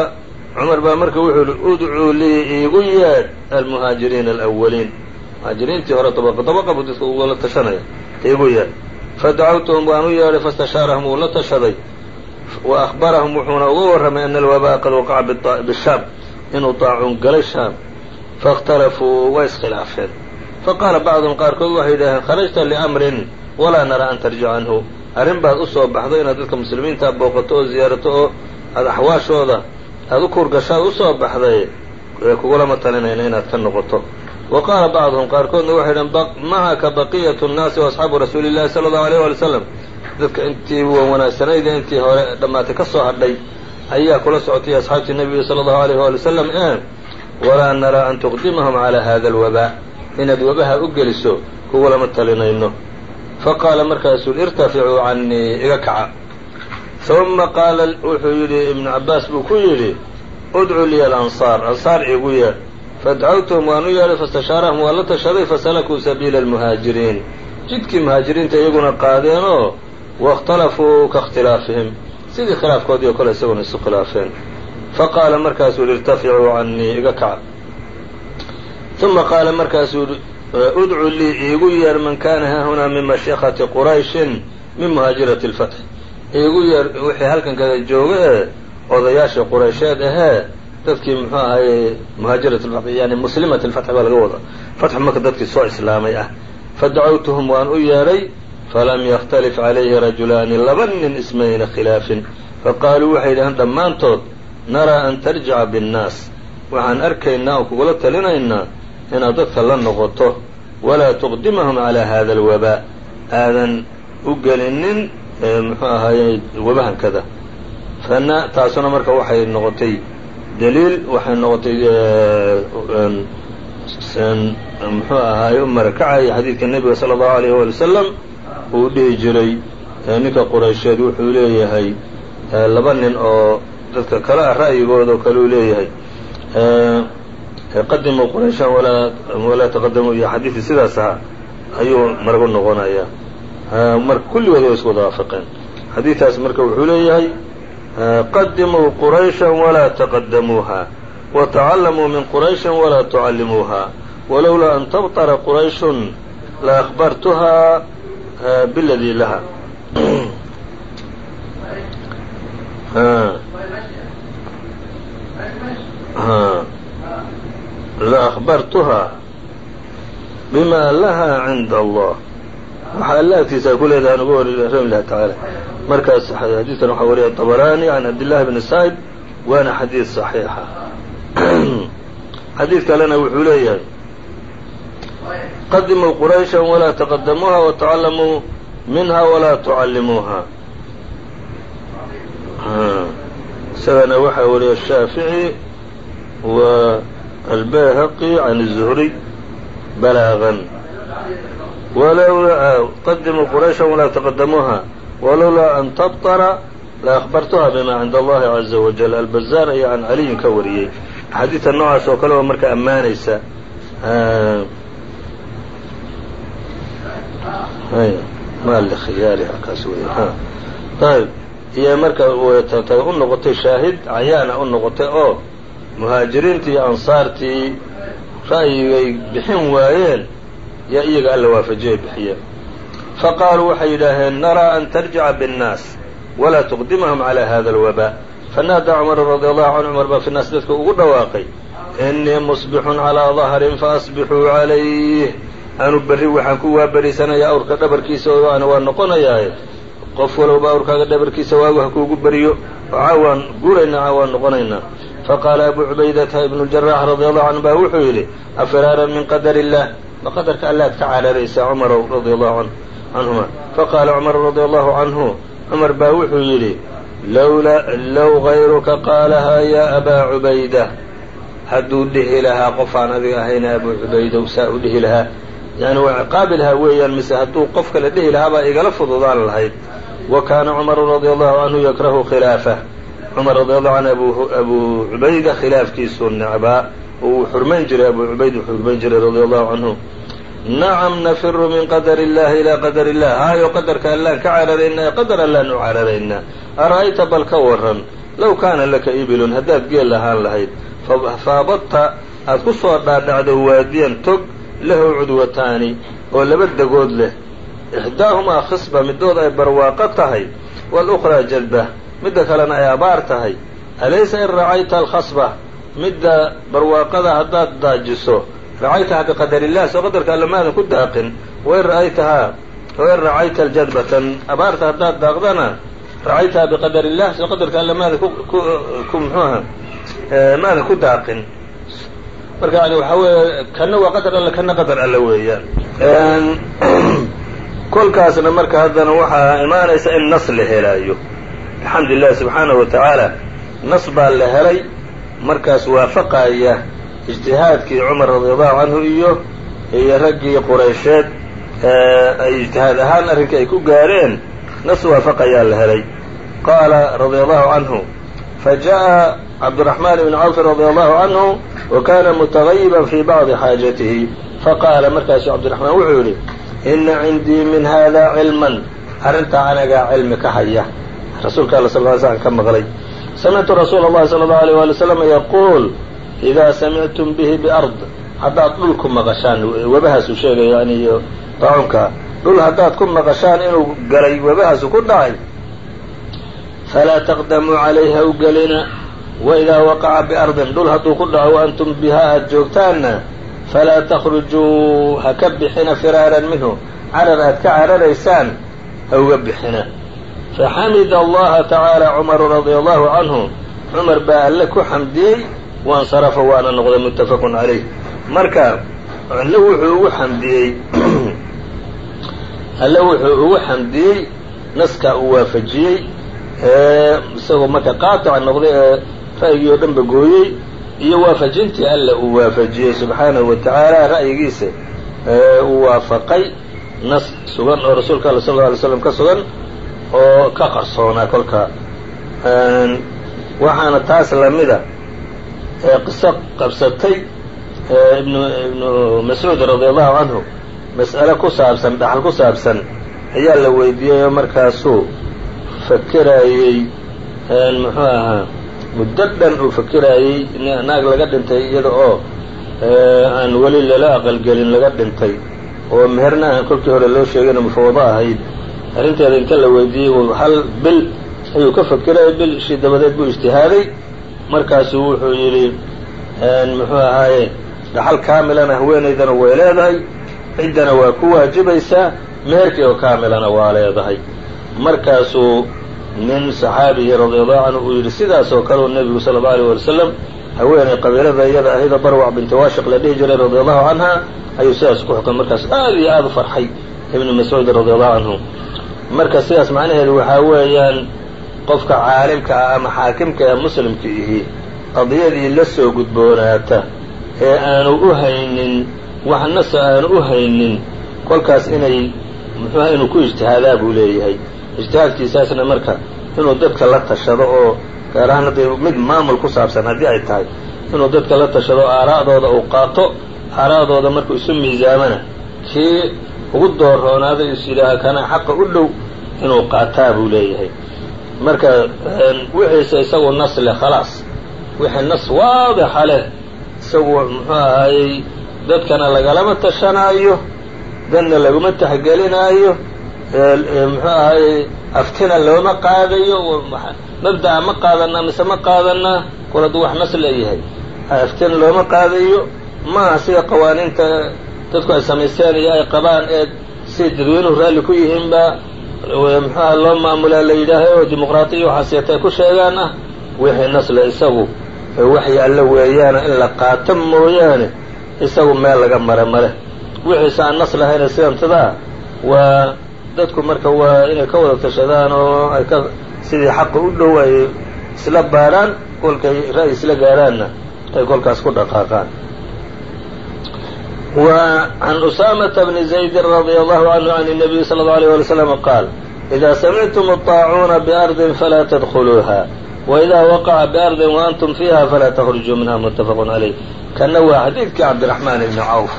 cumar baa marka wuxuu yihi udcuu lii iigu yeedh almuhaajiriina alawaliin muhaajiriintii hore dabaqa dabaqa buu dadka ugala tashanaya iigu yeedh fadacawtuhum waan u yeedhay fastashaarahum wuu la tashaday wa akhbarahum wuxuuna uga warramay ana alwabaa qad waqaca bishaam inuu daacuun galay shaam faاkhtalafuu way iskhilaafeen faqaala bacduhum qaarkood waxay yidhaaheen kharajta liamrin walaa naraa an tarjic canhu arrin baad u soo baxdo inaad dadka muslimiinta booqato oo ziyaarato oo aada axwaashooda aada u kuurgashaad u soo baxday kugulama talinayna inaad ka noqoto wa qaala bacduhum qaarkoodna waxay dhaheen macaka baqiyatu nnaasi waasxaabu rasuuli llahi sala allahu alayh wali slam dadka intii wanaagsanayd intii hore dhammaatay ka soo hadhay ayaa kula socotay asxaabtii nebiga sala allahu alayh waali wasalam ee walaa naraa an tuqdimahum calaa hada alwabaa inaad wabaha u geliso kugulama talinayno. Faqaala markaasuu irtaficuu canii iga kaca. Uma qaala wuxuu yidhi ibnu cabbaas buu ku yidhi udcu liya alansaar ansaar iigu yeedh fadcawtahum waan u yeedhay fastashaarahum waa la tashaday fasalakuu sabiila almuhaajiriin jidkii muhaajiriinta iyaguna qaadeenoo wakhtalafuu waاkhtalafuu kaikhtilaafihim sidii khilaafkoodii oo kale isaguna isu khilaafeen faqaala markaasuu yidhi irtaficuu canii iga kaca uma qaala markaasu yidhi udcu lii iigu yeer man kaana haahunaa min mashikati qurayshin min muhaajirati اlfatx iigu yeer wixii halkan kada jooga ee odayaashii quraysheed ahee dadkii muxuu ahaye muhaajirat yani muslimat lfatx baa laga wada fatxu marka dadkii soo islaamay ah. Fadacawtuhum waan u yeedhay falam yakhtalif calayhi rajulaani laba nin ismayna khilaafin. Faqaaluu waxay yidhaheen dhammaantood naraa an tarjica biاnnaas waxaan arkaynaa oo kugula talinaynaa inaad dadka la noqoto. Walaa tuqdimahum calaa hada alwabaa aadan u gelinin muxuu ahaye wabahankada. Taasuna marka waxay noqotay daliil waxay noqotay muxuu ahaaye u marakacaya xadiidka nebiga sala allahu alayh wali wasalam uu dhihi jiray ninka quraysheed wuxuu leeyahay laba nin oo dadka kale ah ra'yigooda oo kale uu leeyahay. Qadimuu qurayshan walaa taqadamuu iyo xadiidkii sidaas ahaa ayuu maragu noqonayaa marka kulligood way isku waafaqeen. Xadiidkaas marka wuxuu leeyahay qadimuu qurayshan walaa taqadamuuha watacallamuu min qurayshin walaa tucallimuuha walowlaa an tabطara qurayshun la akhbartuhaa biladii laha la akhbartuhaa bima laha cinda allah waxaa alla agtiisa ay ku leedahay nugu warami laha tacaala markaas xadiidkan waxaa wariya طabarani can cabdillahi bni saa'ib waana xadiid صaxiixa xadiid kalena wuxuu leeyahay qadimuu quraysha walaa taqadamuuha watacallamuu minha walaa tucallimuuha isagana waxaa wariya الshaafiعي wa albayhaqi can الzuhriy balaagan qadimuu quraysha walaa taqadamuuha walowlaa an tabطra la akhbartuha bima cinda allahi caza wajal albazaar ayaa can caliyin ka wariyey axaadiidta noocaas oo kale oo marka ammaanaysa malikhyaali halkaas wey ayb iyo marka u noqotay shaahid cayaana u noqotay oo muhaajiriintii iyo ansaartii ra'yigay bixin waayeen yaa iyaga alla waafajiyay bixiyeen faqaaluu waxay yidhaaheen naraa an tarjica biاnnaas walaa tuqdimahum calaa hada alwabaa. Fanaadaa cumar radi allahu canhu cumar baa fi naas dadka ugu dhawaaqay inii musbixun calaa dahrin faasbixuu calayh. Anu berri waxaan ku waaberisanaya awrka dhabarkiisa oo waa noqonayaaye. Qof walowba awrkaaga dhabarkiisa waagu ha kuugu beriyo caawaan guuraynaa caawaan noqonaynaa faqaala abu cubaydata ibnu ljarax radi allahu canhu baa wuxuu yidhi afiraaran min qadar illah ma qadarka allaad ka cararaysaa cumarow radi allahu canhuma faqaala cumar radi allahu canhu cumar baa wuxuu yidhi low غayruka qaalahaa ya abaa cubayda hadduu dhihi lahaa qof aan adiga ahayna abu cubaydow saa u dhihi lahaa yani waa ciqaabi lahaa weeyaan mise hadduu qof kale dhihi lahaa baa igala fududaan lahayd wa kaana cumaru radi allahu canhu yakrahu khilaafah cumar radi allahu canhu abu cubayda khilaafkiisuu necbaa uu xurmayn jiray abu cubayd uu xurmayn jiray radi allahu canhu nacam nafiru min qadar illahi ilaa qadar illah haayo qadarka allaan ka cararaynaa qadar allaan u cararaynaa ara'ayta bal ka waran low kaana laka ibilun haddaad geel lahaan lahayd. Faabadta aad ku soo dhaadhacdo waadiyan tog lahu cudwataani oo laba degood leh. Ixdaahumaa khisba middood ay barwaaqo tahay. Walukhraa jadba midda kalena ay abaar tahay. Alaysa in racayta alkhasba midda barwaaqada haddaad daajiso racaytaha biqadar illah soo qadarka alla maadan ku daaqin. Wain ra'aytahaa wain racayta aljadbatan abaarta haddaad daaqdana racaytaha biqadar illah soo qadarka alla maadan ku ku muxuuha maadan ku daaqin. Marka yani waxaa weeye kana waa qadar alle kana qadar alle weeyaan. *clears throat* Kolkaasna marka haddana waxaa imaanaysa in nas la helaayo. Alxamdu lilahi subxaanahu wa tacaala nas baa la helay markaas waafaqaya ijtihaadkii cumar radi allahu canhu iyo iyo raggii quraysheed ay ijtihaad ahaan arrinkii ay ku gaareen nas waafaqayaa la helay. Qaala radia allahu canhu fajaءa cabdiraxmaan ibn cawf radia allahu canhu wa kana mutagayiban fi bacdi xaajatihi. Faqaala markaasu cabdiraxmaan wuxuu yidhi ina cindii min hada cilman arrintaa anagaa cilmi ka haya. Rasuulka alla sal ly slam ka maqlay samictu rasuula اllahi salى اllahu alيyh wali slam yaquul idaa samictum bihi biard haddaad dhulku maqashaan webahaasuu sheegaya yani iyo daacunka dhul haddaad ku maqashaan inuu galay webahaasu ku dhacay falaa taqdamuu calayha u gelina waidaa waqaca biardin dhul hadduu ku dhaco wa antum bihaa aad joogtaanna falaa takhrujuu ha ka bixina firaaran minhu carar aad ka cararaysaan ha uga bixina faxamida allaha tacaala cumaru radia allahu canhu cumar baa alle ku xamdiyey wansarafa waana noqday muttafaqun calayh marka alle wuxuu ugu xamdiyey alle wuxuu ugu xamdiyey naskaa uu waafajiyey isagoo marka qaatica noqday ee ra'yigii oo dhanba gooyey iyo waafajintii alle uu waafajiyey subxaanahu wa tacaala ra'yigiisa uu waafaqay nas sugan oo rasuulka alla sal lla alay slam ka sugan oo ka qarsoonaa kolka. Waxaana taas lamida qiso qabsatay ibnu ibnu mascuud radi allahu canhu mas'ale ku saabsan dhaxal ku saabsan ayaa la weydiiyey oo markaasuu fakeraayey muxuu ahaa muddo dhan uu fakeraayey naag laga dhintay iyada oo aan weli lala aqalgelin laga dhintay oo meherna aan kolkii hore loo sheegayna mufawado ahayd arrinteeda inta la weydiiyey hal bil ayuu ka fakerayay bilshii dabadeed buu ijtihaaday. Markaasuu wuxuu yidhi muxuu ahaaye dhaxal kaamilana haweenaydana way leedahay ciddana waa ku waajibaysaa meherkii oo kaamilana waa leedahay. Markaasuu nin saxaabihi radiallahu canhu uu yidhi sidaasoo kaleu nebigu sala allau alيyh wali slam haweenay qabiilada iyada ahayda barwac binti washiq la dhihi jiray radi allahu canha ayuu sidaas ku xukumay. Markaas aad iyo aada u farxay ibnu mascuud radi allahu canhu marka sidaas macnaheedu waxaa weeyaan qofka caalimka ah ama xaakimka ee muslimka ihi qadiyadii la soo gudboonaata ee aanu u haynin wax nasa aanu u haynin kolkaas inay muxuuha inuu ku ijtihaadaa buu leeyahay ijtihaadkiisaasna marka inuu dadka la tashado oo gaar ahaan hadday mid maamul ku saabsan haddii ay tahay inuu dadka la tashado aaraa'dooda uu qaato aaraa'dooda markuu isu miisaamana kii ugu doorroonaaday is yidhaaha kana xaqa u dhow inuu qaataa buu leeyahay. Marka wixiise isagu nas leh khalaas. Wixii nas waadixa leh. Isagu muxuu ahaayey dadkana lagalama tashanaayo danna laguma taxgelinaayo muxuu ahaayey aftina looma qaadayo mabda'a ma qaadanaa mise ma qaadanaa kul hadduu wax nas leeyahay. Aftin looma qaadayo maaha sida qawaaniinta dadku ay samaysteen iyo ay qabaan ee siday dadweynuhu raalli ku yihiin baa loo maamulaa la yidhaahay oo dimuqraatiya waxaasiyata ay ku sheegaan ah wixii nasle isagu waxyi alle weeyaana in la qaato mooyaane isagu meel laga mara male wixiise aan nas lahayna sidantadaa waa dadku marka waa inay ka wada tashadaan oo ay ka sidii xaqa u dhow ay isla baadhaan kolkay ra'yi isla gaaraanna ay kolkaas ku dhaqaaqaan وعن أسامة بن زيد رضي الله عنه عن النبي صلى الله عليه وسلم قال إذا سمعتم الطاعون بأرض فلا تدخلوها وإذا وقع بأرض وأنتم فيها فلا تخرجوا منها متفق عليه kana waa xadiidkii cabdiraxmaan ibni cawf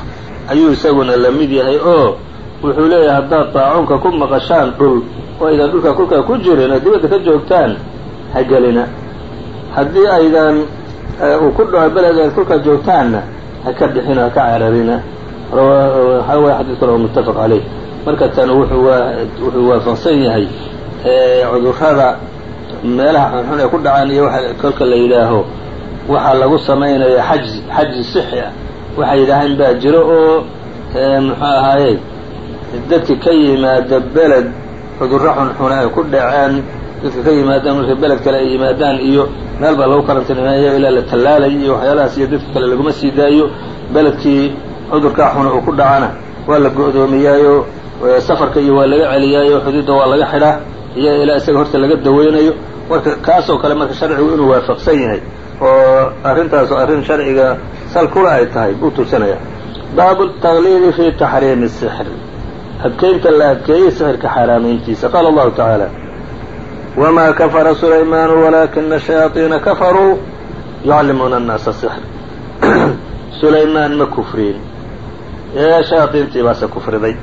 ayuu isaguna la mid yahay oo wuxuu leeyahay haddaad daacuunka ku maqashaan dhul oo aydan dhulka kulkaa ku jirin oo dibadda ka joogtaan ha gelina haddii aydan uu ku dhaco beled aad kulkaa joogtaanna ha ka bixin ha ka cararina waxaa waaya xadiid kale oo muttafaq caleyh marka tan wuxuu waa wuxuu waafaqsan yahay cudurrada meelaha xunxun ay ku dhacaan iyo kolka la yidhaaho. Waxaa lagu samaynaya xajzi xajzi sixi ah. Waxay yidhaaheen baa jiro oo muxuu ahaaye dadki ka yimaada beled cudurro xunxuna ay ku dhaceen dadka ka yimaadaan markay beled kale ay yimaadaan iyo meel baa lagu karantinemeeya ilaa la tallaalay iyo waxyaalahaas iyo dadka kale laguma sii daayo. Beledkii cudurkaa xuna uu ku dhacana waa la go-doomiyaayo safarka iyo waa laga celiyaayo xuduudda waa laga xidhaa iyo ilaa isaga horta laga daweynayo. Marka kaasoo kale marka sharcigu inuu waafaqsan yahay oo arrintaasoo arrin sharciga sal kula ay tahay buu tusinaya. Baabu taqliidi fii taxriimi sixr adkeynta la adkeeyey sixirka xaaraamayntiisa. Qaala allahu tacaala wmaa kafara sulaymaanu walaakina shayaaiina kafaruu yucallimuuna annaasa sixr sulaymaan ma kufriin ee shayaadiintii baase kufriday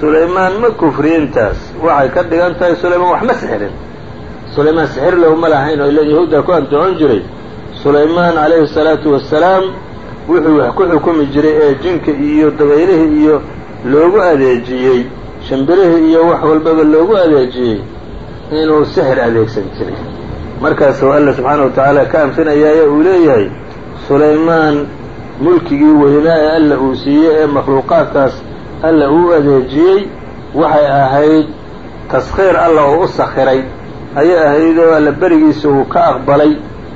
sulaymaan ma kufriintaas waxay ka dhigan tahay sulaymaan wax ma sixirin sulaymaan sixir lowma lahayn oo ilan yahuudda ku andacoon jiray sulaymaan calayhi salaatu wasalaam wuxuu wax ku xukumi jiray ee jinka iyo dabaylihii iyo loogu adeejiyey shimbirihii iyo wax walbaba loogu adeejiyey inuu sixir adeegsan jiray. Markaasuu alla subxaana wa tacaala ka anfinayaaye uu leeyahay sulaymaan mulkigii weynaa ee alla uu siiyey ee makhluuqaadkaas alla uu adeejiyey waxay ahayd taskhiir alla oo u sakhiray. Ayay ahayd oo alla berigiisa uu ka aqbalay.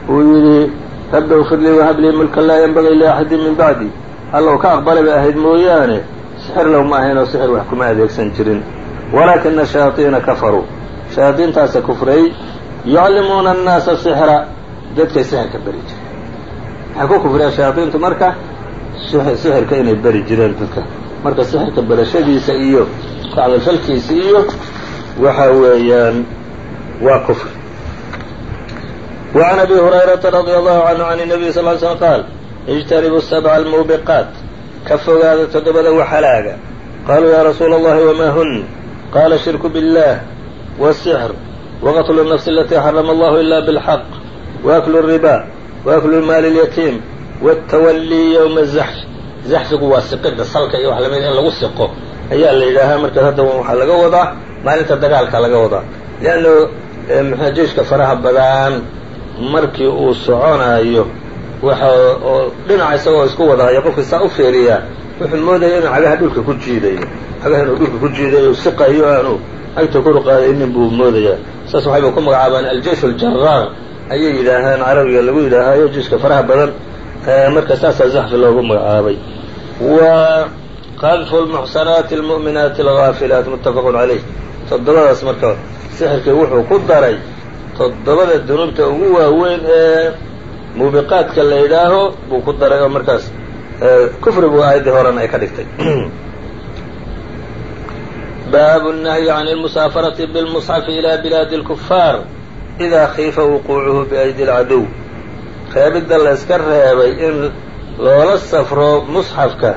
Uu yidhi rabbi اغfir lii wahab lii mulkan laa yanbagii liaxadin min bacdi alla uu ka aqbalay bay ahayd mooyaane sixir low ma ahayn oo sixir wax kuma adeegsan jirin. Walaakina shayaaiina kafaruu shayaadiintaasa kufriyey yucallimuuna annaasa sixra dadkay sixirka beri jireen waxay ku kufriyaan shayaadiintu marka sixirka inay beri jireen dadka marka sixirka berashadiisa iyo kacdalfalkiisa iyo waxa weeyaan waa kufr وعn أbي هuريرaةa رضي الله عنه عن النبي صل ل سلم qاal اجتنبوا السبع الموبقاaت ka fogaada toddobada waxalaaga qaaluu ya rasuula الlahi وma hن qala الشhirك بالله والسحر وqتل النفس التي xرم الله إلا بالحق وأكل الربا وأكل المال اليتيم والتولي يوم الزحف زaxfigu waa siqida salka iyo wax lamid in lagu siqo ayaa la yidhaahaa markaas hadda waxaa laga wadaa maalinta dagaalka laga wadaa leanno mxua jeiشhka faraha badan markii uu soconaayo waxa oo dhinaca isagoo isku wadahaya qofkii saa u feeriyaa wuxuu moodaya inuu cagaha dhulka ku jiidayo cagaha inuu dhulka ku jiidayo siqayo aanu agta ku ruqaadaynin buu moodayaa saas waxayba ku magacaabaan aljeish aljaraar ayay yidhaahaan carabiga lagu yidhaahaayo jeiشhka faraha badan. Marka saasaa zaxfi loogu magacaabay. Wa qadfu lmuxsanaati almu'minaati algaafilaat muttafaqun calayh. Toddobadaas marka sixirkii wuxuu ku daray toddobada dunuubta ugu waaweyn ee muubiqaadka la yidhaaho buu ku daray oo markaas kufrigu aayaddii horena ay ka dhigtay *clears throat* baabu الnahyi can اlmusaafarati biاlmusxafi ilى bilaadi اlkufaar إida khiifa wuquucuhu biaydi اlcaduw reebidda la yska reebay in loola safro musxafka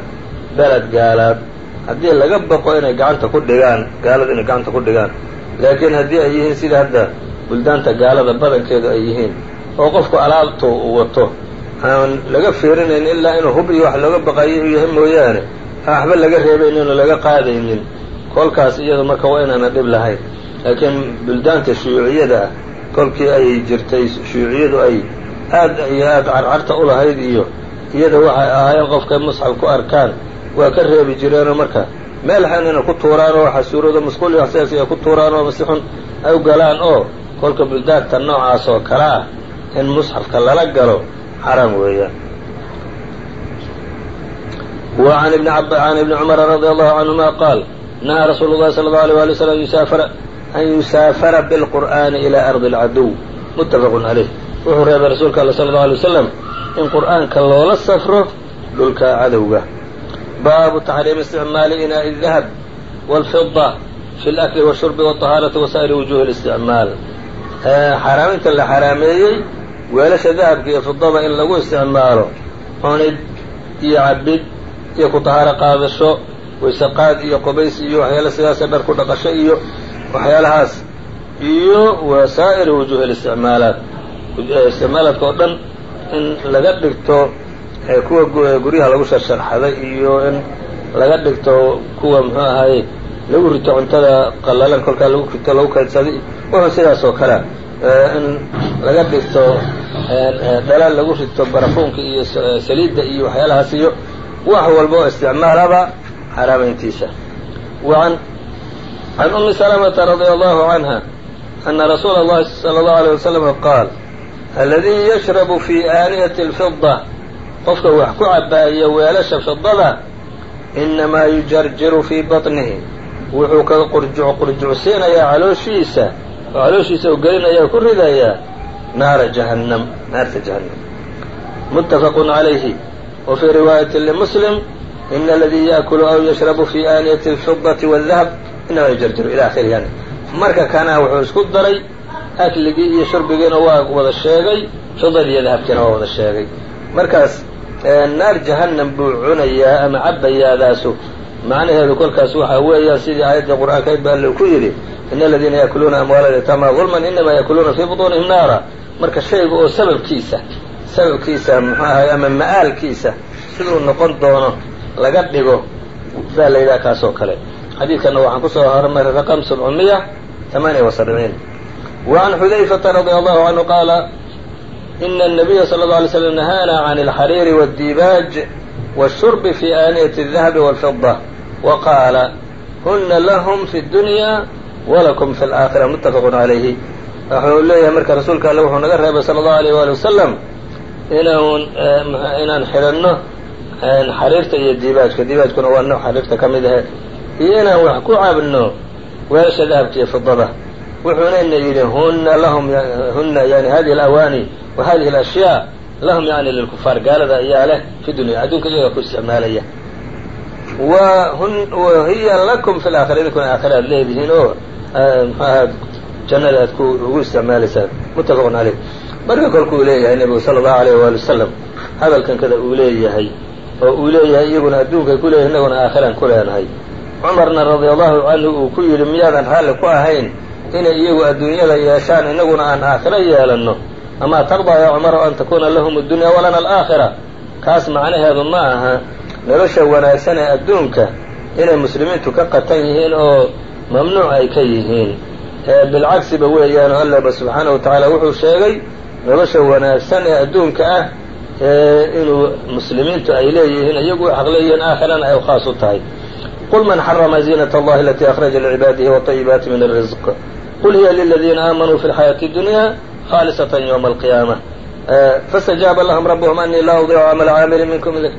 beled gaalaad haddii laga baqo inay gacanta ku dhigaan gaalada inay gacanta ku dhigaan laakiin haddii ay yihiin sida hadda buldaanta gaalada badankeedu ay yihiin oo qofku alaabtu uu wato aan laga fiirinayn ilaa inuu hub iyo wax looga baqayo u yahay mooyaane aan waxba laga reebaynin oo laga qaadaynin kolkaas iyadu marka waa inaana dhib lahayn. Laakiin buldaanta shuuciyada ah kolkii ay jirtay shuuciyadu ay aad iyo aad carcarta u lahayd iyo iyada waxay ahaayeen qofkay musxaf ku arkaan waa ka reebi jireenoo marka meel xan inay ku tuuraan oo waxa suurooda masquul ku tuuraan oo si xun ay u galaan oo kolka buldaanta noocaas oo kale ah in musxafka lala galo xaram weeyaan. Wa an ibni cumara radi allahu canhuma qaal nahaa rasuulu llahi sala allau alay wali slam yusaafara an yusaafara bilqur'aani ilaa ardi alcaduw muttafaqun caleyh wuxuu reebay rasuulka alla sala allau alay wasalam in qur'aanka loola safro dhulka cadowga baabu taxriimi isticmaali inaa'i dahab waalfida fi alakli washurbi waalطahaarati wa saa'iri wujuhi اlisticmaal xaraaminta la xaraameeyey weelasha dahabka iyo fidaba in lagu isticmaalo cunid iyo cabid iyo ku tahaaro qaadasho waysaqaad iyo qubays iyo waxyaala sidaasa dhar ku dhaqasho iyo waxyaalahaas iyo wasaa'iri wujuhi اlisticmaalaat isticmaalaadka oo dhan in laga dhigto kuwa guryaha lagu sharsharxaday iyo in laga dhigto kuwa muxuu ahaye lagu rito cuntada qallalan kolkaa lagu rito lagu kaydsaday wuxuu sidaas oo kale in laga dhigto dhalaal lagu rito barafuunka iyo saliidda iyo waxyaalahaas iyo wax walba oo isticmaalaba xaraamayntiisa an can umi salamata radia allahu canha ana rasuula اllahi salى اllahu alيه waslama qaal aladii yashrabu fi aaniyati اlfida qofka wax ku cabaaya weelasha fidada inamaa yujarjiru fii baطnihi wuxuu ka qurjuc qurjucsiinayaa calooshiisa oo calooshiisa u gelinaya ku ridayaa naara jahannam naarta jahannam muttafaqun calayhi wa fii riwaayati limuslim ina aladii yaakulu aw yashrabu fi aaniyati alfidati waaldahab inamaa yujarjiru ila akhiri yani marka kana wuxuu isku daray akligii iyo shurbigiina waa wada sheegay fidadii iyo dahabkiina waa wada sheegay markaas naar jahannam buu cunayaa ama cabayaadaasu macnaheedu kolkaas waxaa weeyaan sidii aayadda qur'aankayd ba alle ku yidhi ina aladiina yaakuluuna amwaala lyataama dulman inamaa yaakuluuna fii butuunihim naara marka shayga oo sababkiisa sababkiisa muxuu ahay ama ma'aalkiisa siduu noqon doono laga dhigo baa la yidhaha kaas oo kale xadiidkana waxaan kusoo hormaray raqam sabcumiya tamaaniya wa sabciin wa can xudayfata radia allahu canhu qaala ina الnabiya salى اlه alay slm nahaana can اlxariiri wالdibaaj wالshurbi fi aaniyati الdahabi wاlfida wa qaala huna lahm fi اdunya walakum fi اlaakhira muttafaqu calayhi wuxuu leeyahay marka rasuulka alle wuxuu naga reebay sala allahu alayh waali wasalam inaan inaan xidhanno xariirta iyo diibaajka diibaajkuna waa nooc xariirta ka mid ahe. Iyo inaan wax ku cabno weelasha dahabka iyo fidada wuxuuna ina yidhi huna lahum huna yani hadihi alawaani wa hadihi alashyaa lahum yani lilkufaar gaalada ayaa leh fi dunya adduunka iyaga ku isticmaalaya. Wa hiya lakum fi laakhira idinkuna aakhira aad leedihiin oo mxuaha jannada aad ku ugu isticmaalaysaan. Muttafaqun caleyh marka kolkuu leeyahay nebigu sala allahu alayh waali wasalam hadalkan kada uu leeyahay oo uu leeyahay iyaguna adduunkay ku leeyahay innaguna aakhiran ku leenahay. Cumarna radia allahu canhu uu ku yidhi miyaadan raalli ku ahayn inay iyagu adduunyada yeeshaan innaguna aan aakhiro yeelanno. Amaa tardaa ya cumaru an takuuna lahum addunya walana alaakhira. Kaas macnaheedu ma aha nolosha wanaagsan ee adduunka inay muslimiintu ka qatan yihiin oo mamnuuc ay ka yihiin. Bilcagsiba weeyaanoo allaba subxaana wa tacaala wuxuu sheegay nolosha wanaagsan ee adduunka ah inuu muslimiintu ay leeyihiin iyagu xaq leeyihiin aakhirana ay khaas u tahay qul man xarama ziinat allahi alatii akhraja licibaadihi wطayibaati min الrizq qul hiya liladiina aamanuu fi اlxayaati اdunya khalisatan ywma alqiyaama faاstajaaba lahum rabuhum anii laa udiicu camala caamili minkum mxuu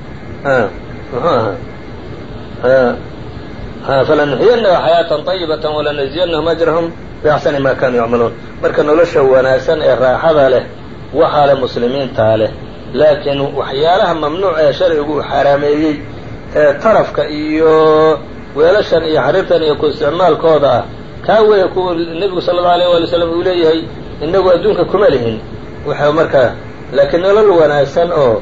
ahaa falanuxiyanaha xayaatan طayibata walanajziyanahum ajrahum biaxsani ma kanuu yacmaluun marka nolosha wanaagsan ee raaxada leh waxaa leh muslimiintaa leh laakiin waxyaalaha mamnuuc ee sharcigu uu xaaraameeyey ee tarafka iyo weelashan iyo xariirtan iyo ku isticmaalkooda ah kaa weeye kuwa nebigu sala allau alayh waali slam uu leeyahay inagu adduunka kuma lihin. Waxa marka laakiin nolol wanaagsan oo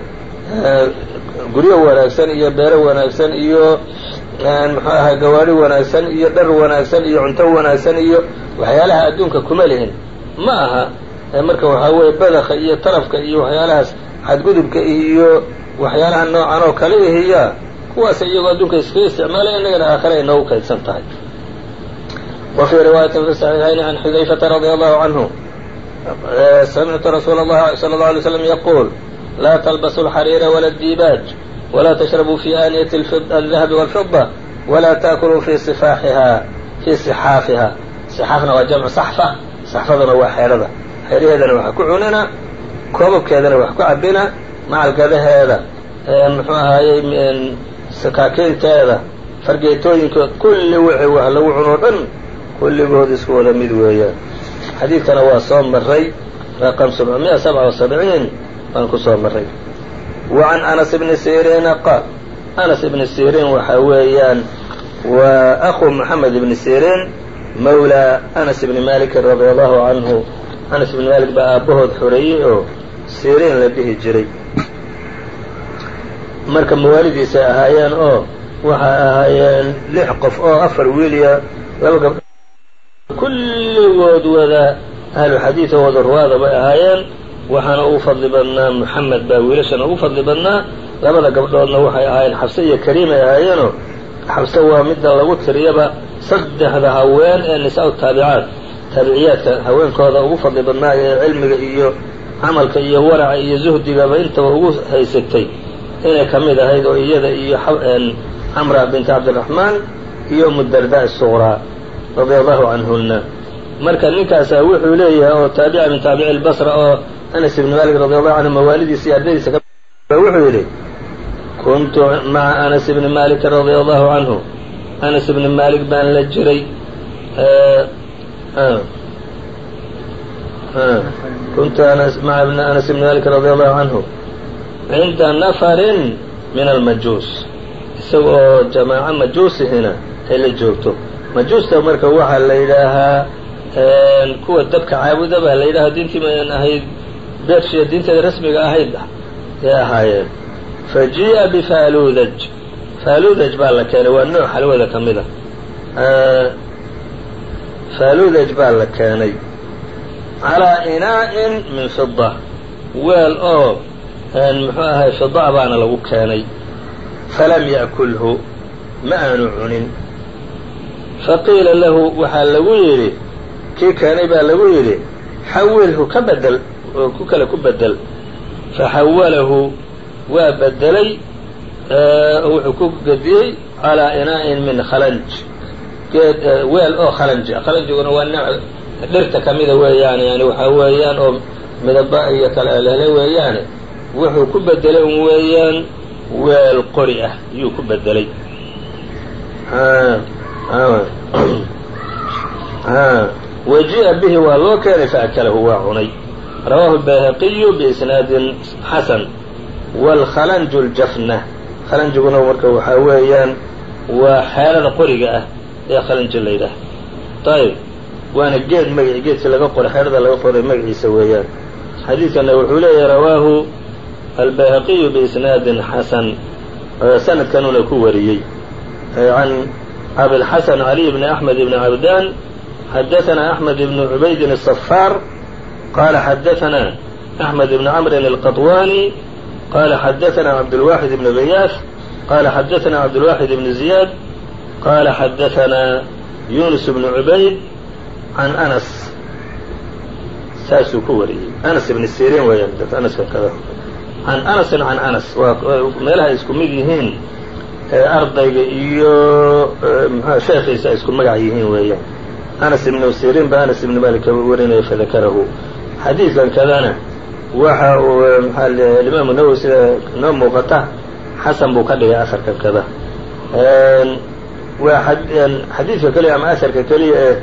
guryo wanaagsan iyo beero wanaagsan iyo muxuu ahay gawaari wanaagsan iyo dhar wanaagsan iyo cunto wanaagsan iyo waxyaalaha adduunka kuma lihin. Ma aha marka waxaa weeye badaka iyo tarafka iyo waxyaalahaas xadgudubka iyo waxyaalaha noocan oo kale ihiya kuwaas iyagoo adduunka iskaga isticmaalaya innagana aakhira ay noogu kaydsan tahay. Wa fii riwaayatin fi saxiixayni can xudayfata radia allahu canhu samictu rasuula allahi sala allau alay slam yaquul laa talbasu alxariira wala addiibaaj wla tashrabuu fi aaniyati aldahabi walfida walaa taakuluu fi sifaaxiha fii sixaafiha sixaafna waa jamcu saxfa saxfaduna waa xeedhada xeedhaheedana wax ku cunina koobabkeedana wax ku cabina macalgadaheeda muxuu ahaayey sakaakiinteeda fargeetooyinkood kulli wixii wax lagu cunoo dhan kulligood isku wada mid weeyaan. Xadiidkana waa soo maray raqam sabcmiya sabca وasabciin baan ku soo maray wa can anas bni siriina qaal anas ibni siriin waxaa weeyaan waa aku moxamed ibni siriin mawlaa anas ibni malikin radia allahu canhu anas ibni malik baa aabbahood xoreeyey oo siriin la dhihi jiray. Marka mawaalidiisay ahaayeen oo waxay ahaayeen lix qof oo afar wiiliya laba gabdho kulligood wada ahlu xadiida wada ruwaada bay ahaayeen. Waxaana ugu fadli badnaa moxamed baa wiilashana ugu fadli badnaa. Labada gabdhoodna waxay ahaayeen xabse iyo kariimay ahaayeenoo xabse waa midda lagu tiriyaba saddexda haween ee nisaa taabicaat taabiciyaadka haweenkooda ugu fadli badnaa ee cilmiga iyo camalka iyo waraca iyo zuhdigaba intaba ugu haysatay inay ka mid ahayd oo iyada iyo camra binti cabdiraxmaan iyo umudarda suqraa radia allahu canhuna marka ninkaasaa wuxuu leeyahay oo taabica min taabici lbasra oo anas ibni malik radi allahu canhu mawaalidiisa iyo ardadiisa wuxuu yidhi kuntu maca anas ibni malikin radia allahu canhu anas ibni malik baan la jiray kuntu maca anas ibni malik radi allahu canhu cinda nafarin min almajuus isaga oo jamaaco majuusihina ay la joogto majuusta marka waxaa la yidhaahaa kuwa dabka caabuda baa la yidhaha diintii mayan ahayd bershiya diinteeda rasmiga ahayd ay ahaayeen fa ji'a bifaaludaj faaludaj baa la keenay waa nooc xalwada ka faaludaj baa la keenay. Calaa inaa'in min fida weel oo muxuu ahay fida baana lagu keenay. Falam ya'kulhu ma aanu cunin. Faqiila lahu waxaa lagu yidhi kii keenay baa lagu yidhi xawilhu ka bedel oo ku kale ku bedel. Faxawalahu waa bedelay wuxuu ku gediyey calaa inaa'in min khalanj geed weel oo khalanji khalanjiguna waa nooc dhirta ka mida weeyaan yani waxaa weeyaan oo midaba iyo kale lele weeyaane. Wuxuu ku bedelay un weeyaan weel qori ah yuu ku bedelay *clears throat* waji'a bihi waa loo keenay faakalahu waa cunay. Rawaahu bayhaqiyu biisnaadin xasan. Wاlkhalanju ljafna khalanjiguna marka waxaa weeyaan waa xeelada qoriga ah ee qalinji la yidhaah ayb waana geed magaci geedkii laga qoray xeerada laga qoray magaciisa weeyaan. Xadiidkana wuxuu leeyahay rawaahu albayhaqiyu biisnaadin xasan sanadkanuna ku wariyey. Can abilxasan caliy bni axmed ibni cabdaan xadaanaa axmed ibni cubaydin asafaar qaala xadaanaa axmed ibni camrin alqaطwaani qaala xadaanaa cabdulwaaxid ibni bayaas qaala xadaanaa cabdulwaaxid ibni ziyaad qaala xadaanaa yuunus bnu cubayd can anas saasuu ku wariyey anas ibn siriin weeyaan anas can anasin can anas waa meelaha ay isku mid yihiin ardayga iyo mxua sheekhiisa ay isku magac yihiin weeyaan anas ibnu siriin ba anas ibnu malik warinaya fadakarahu xadiidkan kadana waxa uu mxaa alimaamu nawowi sida noo muuqata xasan buu ka dhigay aharkan kada waa xadiidka keliya ama asarka keliya ee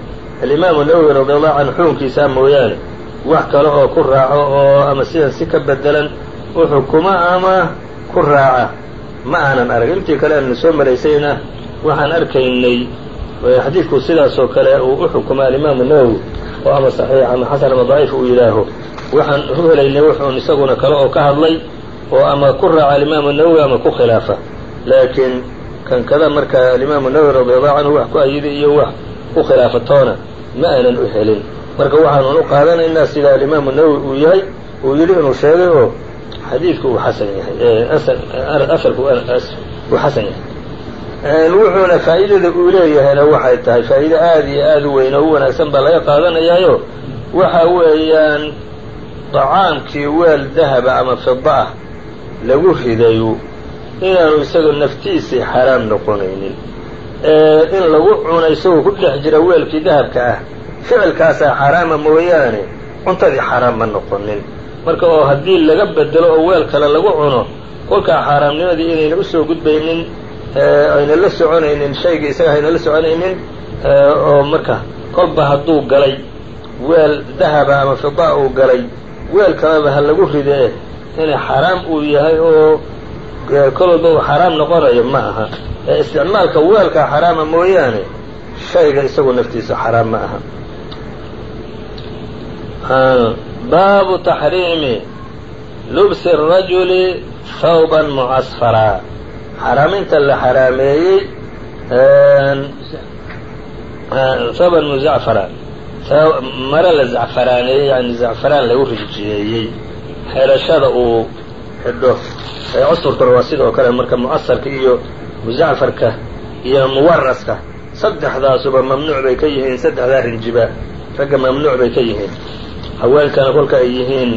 alimaamu nawowi radi allahu canhu xukunkiisaa mooyaane. Wax kale oo ku raaco oo ama sidan si ka bedelan u xukuma ama ku raaca. Ma aanan arag intii kale aanu soo maraysayna waxaan arkaynay xadiidku sidaasoo kale uu u xukuma alimaamu nawowi oo ama saxiix ama xasan ama daciif uu yidhaaho. Waxaan u helaynay wuxuun isaguna kale oo ka hadlay oo ama ku raaca alimaamu nawowi ama ku khilaafa. Laakiin kan kada marka alimaamu nawowi radiallahu canhu wax ku ayiday iyo wax ku khilaafa toona ma aanan u helin. Marka waxaanuun u qaadanaynaa sida alimaamu nawowi uu yahay uu yidhi inuu sheegay oo xadiidku uu xasan yahay asalku uu xasan yahay. Wuxuuna faa'iidada uu leeyahayna waxay tahay faa'iide aada iyo aada u weyn oo u wanaagsan baa laga qaadanayaayo. Waxa weeyaan dacaamkii weel dahaba ama fida ah lagu ridayo inaanu isaga naftiisii xaraam noqonaynin. In lagu cuno isagoo ku dhex jira weelkii dahabka ah ficilkaasaa xaraama mooyaane cuntadii xaraam ma noqonin. Marka oo haddii laga bedelo oo weel kale lagu cuno kolkaa xaaraamnimadii inayna u soo gudbaynin ayna la soconaynin shayga isaga ayna la soconaynin oo marka kolba hadduu galay weel dahaba ama fidaa uu galay weel kaleba ha lagu ridee inay xaaraam uu yahay oo kol walba uu xaaraam noqonayo ma aha ee isticmaalka weelkaa xaraama mooyaane shayga isagu naftiisa xaraam ma aha. Baabu taxriimi lubsi الrajuli hawban mucasfaraa xaraaminta la xaraameeyey hawban muzacfara mare la zacfaraaneeyey yani zacfaraan lagu rinjiyeeyey xerashada uu xidho custurkuna waa sidoo kale marka mucasarka iyo muzacfarka iyo muwaraska saddexdaasuba mamnuuc bay ka yihiin saddexdaa rinjiba ragga mamnuuc bay ka yihiin haweenkana kolka ay yihiin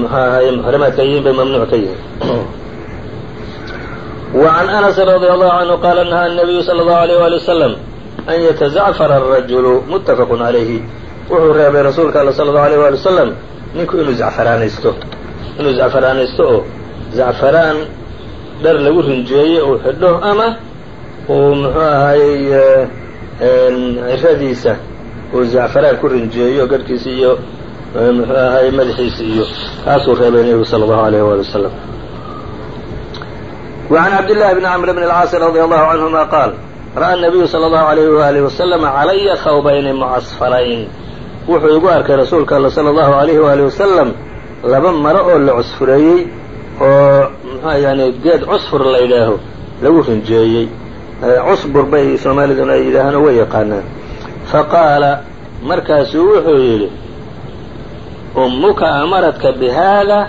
muxuu ahaye muxrimaadka ay yihiin bay mamnuuc ka yihiin وعn أنس رضي الله عنه qال نهى النبي صلى الله عليه وaلي وسلم أn yتزعفر الرaجل متفق عaليهi wuxuu reebay rasuulka all صلى الله عليه وaلي وسلم ninku inuu zacfaraanaysto inuu zacfaraanaysto oo zacfaraan dhar lagu rinjeeye uu xidho ama uu muxuu ahaayey ciradiisa uu zacfaraan ku rinjeeyo garhkiisa iyo muxuu ahaayey madaxiisa iyo kaasuu reebay nebigu salى الlahu عalيه وaلي وسلم وعن عبد الله بن عمرو بن العاaص رضي الله عنهما قال رأى النبي صلى الله عليه وآله وسلم عليa hوبين معصفرين wuxuu igu arkay rasuulka all صلى الله عليه وآله وسلم laba maro oo la cusfureeyey oo mxua yani geed cusfur la yidhaaho lagu rinjeeyey. Cusbur bay soomaaliduna ay yidhaahaan way yaqaanaan. Faqaala markaasuu wuxuu yidhi ummuka amaradka bihada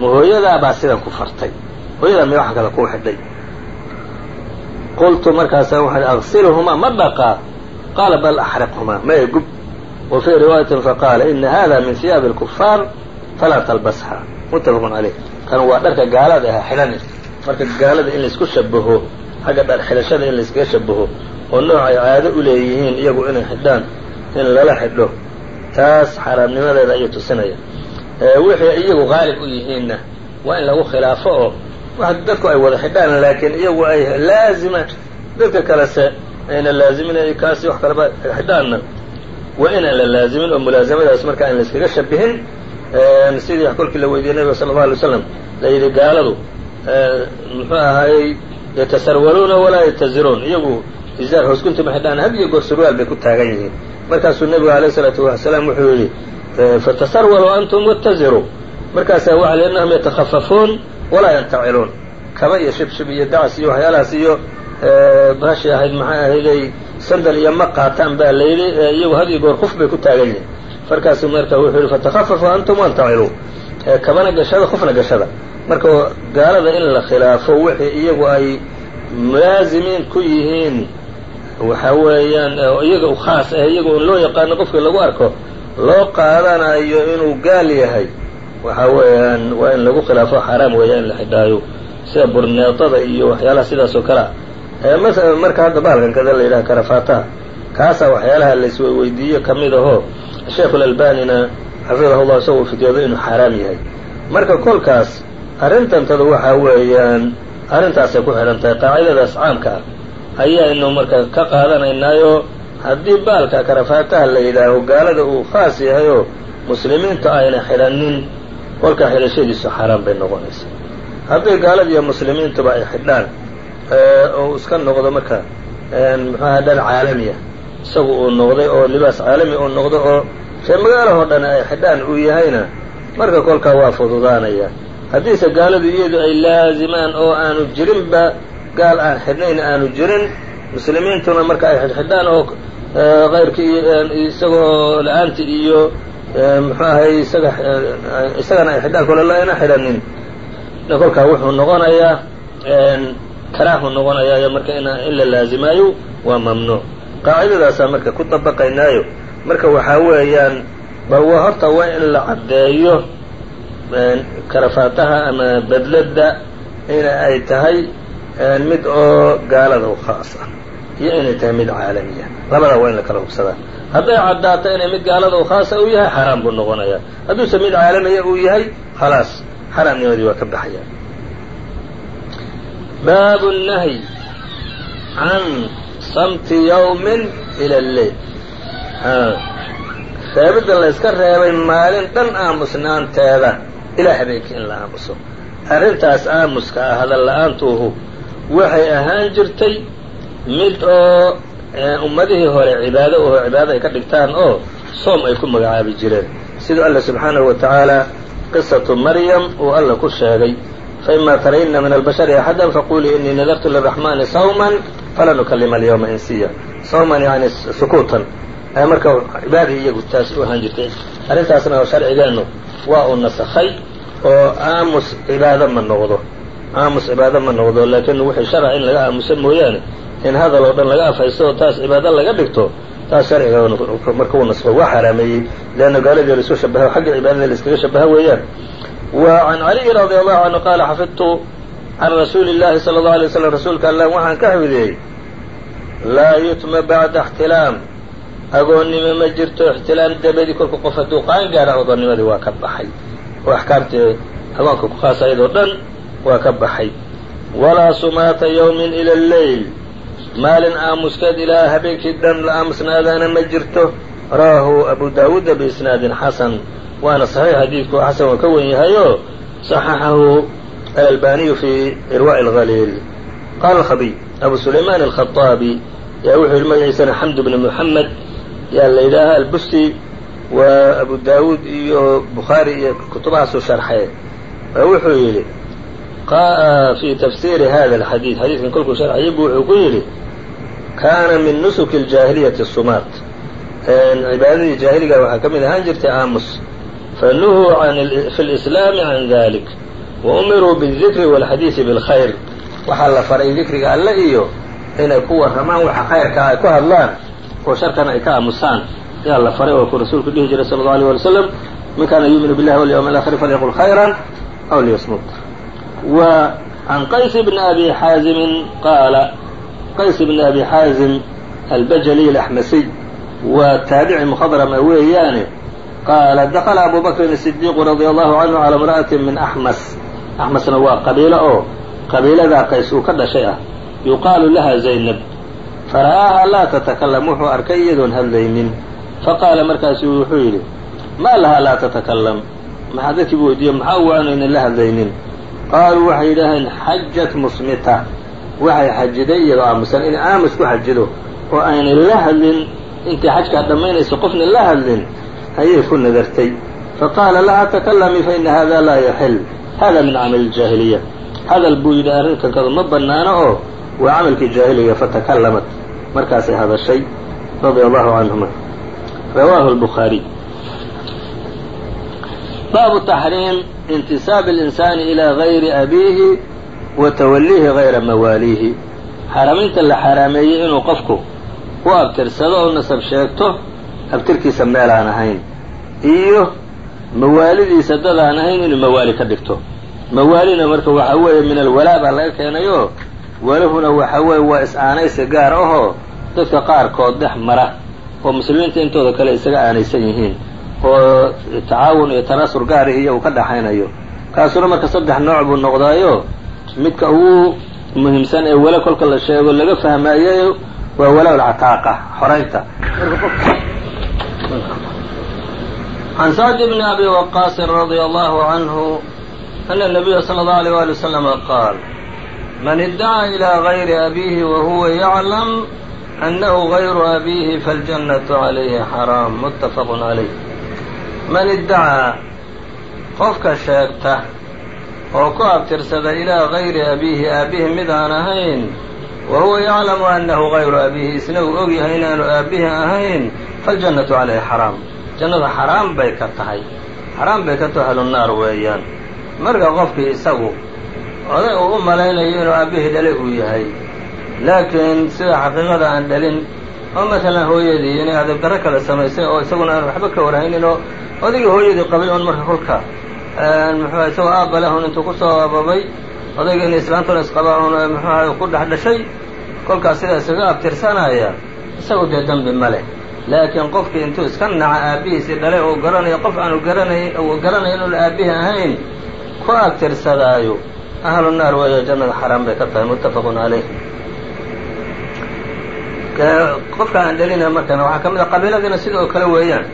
ma hooyadaa baa sidan ku fartay. Hooyadaa may wax kale kuu xidhay? Qultu markaasaa waxaan agsilhumaa ma dhaqaa qaala bal axriqhumaa maya gub wa fii riwaayatin faqaala ina hada min hiyaabi اlkufaar falaa talbasha muttafaqun caleyh kan waa dharka gaalada aha xidhani marka gaalada in la isku shabaho xagga dhar xidhashada in layskaga shabaho oo nooc ay caado u leeyihiin iyagu inay xidhaan in lala xidho taas xaaraamnimadeeda ayuu tusinaya wixii iyagu qaalib u yihiinna waa in lagu khilaafo oo wax dadku ay wada xidhaan laakiin iyagu ay laazima dadka kalese ayna laazimin kaasi wax kaleba xidhaanna waa inaan la laazimin oo mulaasamadaas marka aan layskaga shabihin sidii kolkii la weydiiyey nabiga sala alla alay slam la yidhi gaaladu muxuu ahaayey yatasarwaluuna walaa yataziruun iyagu izaar hoosgunti ma xidhaan had iyo goor surwaal bay ku taagan yihiin. Markaasuu nebigu alayh isalaatu wasalaam wuxuu yidhi fatasarwaluu antum wataziruu markaasaa waxa li innahum yatakhafafuun walaa yantaciluun. Kaba iyo shibshib iyo dacas iyo waxyaalahaas iyo baashii ahayd maxay ahayday sandal iyo ma qaataan baa layidhi iyagu had iyo goor kuf bay ku taagan yihiin markaasuu marka wuxuu yihi fatakhafafu antum wantaciluu kabana gashada kufna gashada. Marka gaalada in la khilaafo wixii iyagu ay mulaazimiin ku yihiin waxa weeyaan iyaga u khaas ah iyaga un loo yaqaano qofkii lagu arko loo qaadanayo inuu gaal yahay. Waxa weeyaan waa in lagu khilaafo xaaraam weeya in la xidhaayo. Sida burneetada iyo waxyaalaha sidaas oo kale. Ah masalan marka hadda bahalkan kada la yidhaha karafaataha kaasaa waxyaalaha laisweydiiyo ka mid ahoo sheekhu lalbanina xafidahullah isagoo fidyoodo inuu xaaraam yahay. Marka kolkaas arrintantada waxaa weeyaan arrintaasay ku xidhan tahay qaacidadaas caamka ah. Ayaynu marka ka qaadanaynaayo haddii baalka karafaataha la yidhaaho gaalada uu khaas yahay oo muslimiinta ayna xidhanin kolkaa xidhashadiisu xaaraan bay noqonaysaa. Hadday gaalada iyo muslimiintuba ay xidhaan oo iska noqdo marka muxuaha dhar caalamiya isagu uu noqday oo libaas caalami uu noqdo oo ree magaalahoo dhan ay xidhaan uu yahayna marka kolkaa waa fududaanaya. Haddiise gaaladu iyadu ay laazimaan oo aanu jirinba gaal aan xidhnayn aanu jirin muslimiintuna marka ay xidhxidhaan oo kayrkii isagoo la'aanti iyo muxuu ahay isaga isagana ay xidhaan kole laayna xidhanin kolkaa wuxuu noqonayaa karaahu noqonayaayo marka in la laazimaayo waa mamnuuc qaacidadaasaa marka ku dabaqaynaayo marka waxaa weeyaan bal wa horta waa in la caddeeyo karafaataha ama bedladda in ay tahay mid oo gaalada u khaas ah iyo inay tahay mid caalamiya. Labadaa waa in la kala hubsadaa. Hadday caddaato inay mid gaalada u khaasa uu yahay xaraam buu noqonayaa. Hadduuse mid caalamiya uu yahay khalaas xaraamnimadii waa ka baxaya baabu الnahyi can samti yawmin ila lleil reebidda la yska reebay maalin dhan aamusnaanteeda ilaa habeenkii in la aamuso. Arrintaas aamuska ah hadal la'aantuuhu waxay ahaan jirtay mid oo ummadihii hore cibaado oo cibaado ay ka dhigtaan oo soom ay ku magacaabi jireen. Siduu alla subxaanahu wa tacaala qisatu maryam uu alla ku sheegay faima tarayna min albashari axada faqulii inii nadartu liraxmani sawman falan ukalima alyawma insiya sawman yani sukuutan marka cibaadii iyagu taas u ahaan jirtay arrintaasna sharcigeennu waa uu nasakhay oo aamus cibaado ma noqdo aamus cibaado ma noqdo laakiin wixii sharca in laga aamuso mooyaane in hadal oo dhan laga afhaysto oo taas cibaado laga dhigto taas sharciga marka uu nasakho waa xaraameeyey leanna gaaladii laisu shabaha xagga cibaadada laiskaga shabaha weeyaan wa can caliyi radi allahu canhu qaala xafidtu can rasuuli llahi sala allau alay waslam rasuulka allah waxaan ka xifdiyey laa yutma bacda اxtilaam agoonnimo ma jirto ixtilaam dabadii kolka qof hadduu qaan gaadha agoonnimadii waa ka baxay oo axkaamtii agoonka ku khaas ayadoo dhan waa ka baxay walaa sumaata yawmin ila alleyl maalin aamuskeed ilaa habeenkii dhan la aamusnaadaana ma jirto rawaahu abu daawuuda biisnaadin xasan waana saxiix xadiidku xasan waa ka wen yahayo صaxaxahu alalbaniyu fi irwaءi اlhaliil qaala alkhabiy abu sulayman alkhaطaabi yaa wuxuu yihi magaciisana xamd bni muxamed yaa la yidhaaha albusti waa abu daawuud iyo bukhaari iyo kutubahaasuu sharxee wuxuu yidhi fi tafsiiri hada alxadiid xadiidkan kolkuu sharxayay bu wuxuu ku yidhi kaana min nusuki اljaahiliyati sumaat cibaadadii jaahiliga waxaa ka mid ahaan jirtay aamus fanuhuu fi lislaami can dalik wa umiruu bاdikri wاlxadiidi bاlkhayr waxaa la faray dikriga alle iyo inay ku warramaan waxa khayrkaa ay ku hadlaan oo sharkana ay ka aamusaan ayaa la faray oo kuu rasuulku dhihi jiray sala allau alيyه wali slam man kana yuuminu billahi walyawmi alaakhiri falyaqul khayra aw liyasmut wa can qays bni abi xaazimin qaala qays bni abi xaazim albajaliy alaxmasiy waa taabici mukhadrama weeyaane qaala dakla abu bakrin الصidiiqu radia allahu canhu calى imra'ati min axmas axmasna waa qabiilo oo qabiiladaa qays uu ka dhashay ah yuqaalu laha zaynab fara'aaha laa tatakalam wuxuu arkay iyadoon hadlaynin faqaala markaasu wuxuu yidhi maa lahaa laa tatakalam maxaa dadkii buu weydiiye maxaa u aanaynan la hadlaynin qaaluu waxay yidhaaheen xajat musmita waxay xajiday iyadoo aamusan inay aamus ku xajido oo aynay la hadlin intay xajkaa dhammaynayso qofna la hadlin ayay ku nadartay. Faqaala laha takalami faina hada laa yaxil hada min camali اljaahiliya hadal buu yidhi arrinkankadu ma bannaano oo waa camalkii jaahiliga fatakallamat markaasay hadashay radia allahu canhuma. Rawaahu lbukhaariy baabu taxriim intisaabi اlinsaani ilaa gayri abiihi wa tawaliihi gayra mawaaliihi. Xaaraamaynta la xaaraameeyey inuu qofku u abtirsado oo nasab sheegto abtirkiisa meel aan ahayn iyo mawaalidiisa dad aan ahayn inuu mawaali ka dhigto. Mawaalina marka waxaa weeye min alwalaa baa laga keenay oo walahuna waxa weeye waa is-aanaysi gaar ahoo dadka qaarkood dhex mara oo muslimiinta intooda kale isaga aanaysan yihiin oo tacaawun iyo tanaasur gaarihi iyo uu ka dhaxaynayo. Kaasuna marka saddex nooc buu noqdaayo midka ugu muhiimsan ee wala kolka la sheego laga fahmaayo waa walaa lcataaqa xoraynta can sacd bni abi waqaasin radia allahu canhu ana الnabiya slى اllahu alيyه wali waslama qaal man idacaa ilىa gayri abiihi wahuwa yaclam annahu gayru abiihi faاljannatu calayhi xaraam muttafaq calayh man iddacaa qofka sheegta oo ku abtirsada ilaa gayri abiihi aabbihi mid aan ahayn wa huwa yaclamu annahu gayru abiihi isna uu og yahay inaanu aabbihi ahayn faاljannatu calayhi xaraam jannada xaraam bay ka tahay xaraam bay ka tahay ahlunaar weeyaan marka qofkii isagu oday uu u malaynayo inuu aabbihii dhalay uu yahay laakiin sida xaqiiqada aan dhalin oo masalan hooyadii inay adab kale samaysay oo isaguna aan waxba ka warhaynin oo odaygii hooyadii qabay oon marka kolka muxuuha isagoo aabba lehun intuu ku soo ababay odayga in islaantuna isqabaan un muxuuha ku dhex dhashay kolkaas sidaa isaga abtirsanaya isagu dee dembi ma leh laakiin qofkii intuu iska naca aabbihiisii dhalay oo garanayo qof aanu garanay uu garanaya inuuna aabbihi ahayn ku abtirsadaayo ahlu naar weeyo jannada xaraam bay ka tahay muttafaqun calayh qofka aan dhalina markana waxaa ka mid a qabiiladiina sidoo kale weeyaan.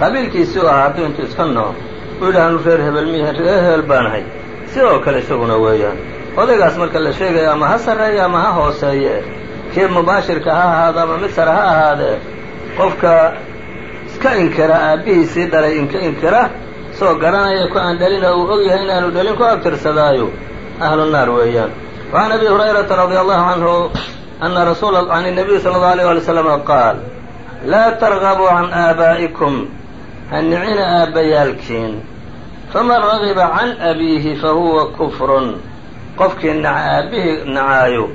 Qabiilkiisii u ahaa hadduu intuu iska noo u yidhaahnu reer hebel miyahan reer hebel baanahay sidoo kale isaguna weeyaan. Odaygaas marka la sheegaya ama ha sarreeya ama ha hooseeye kii mubaashirka ha ahaado ama mid sare ha ahaadee qofka iska inkira aabbihiisii dhalay inka inkira soo garanaya ku aan dhalina uu og yahay inaanu dhalin ku abtirsadaayo ahlu naar weeyaan وعn abi هurayrata radي allahu canhu ana rasul can الnabiy salى اlه alيه alي slm qaal laa targabuu can aabaa'ikum ha nicina aabbayaalkiin faman ragiba can abiihi fahuwa kufrun qofkii naca aabbihii nacaayo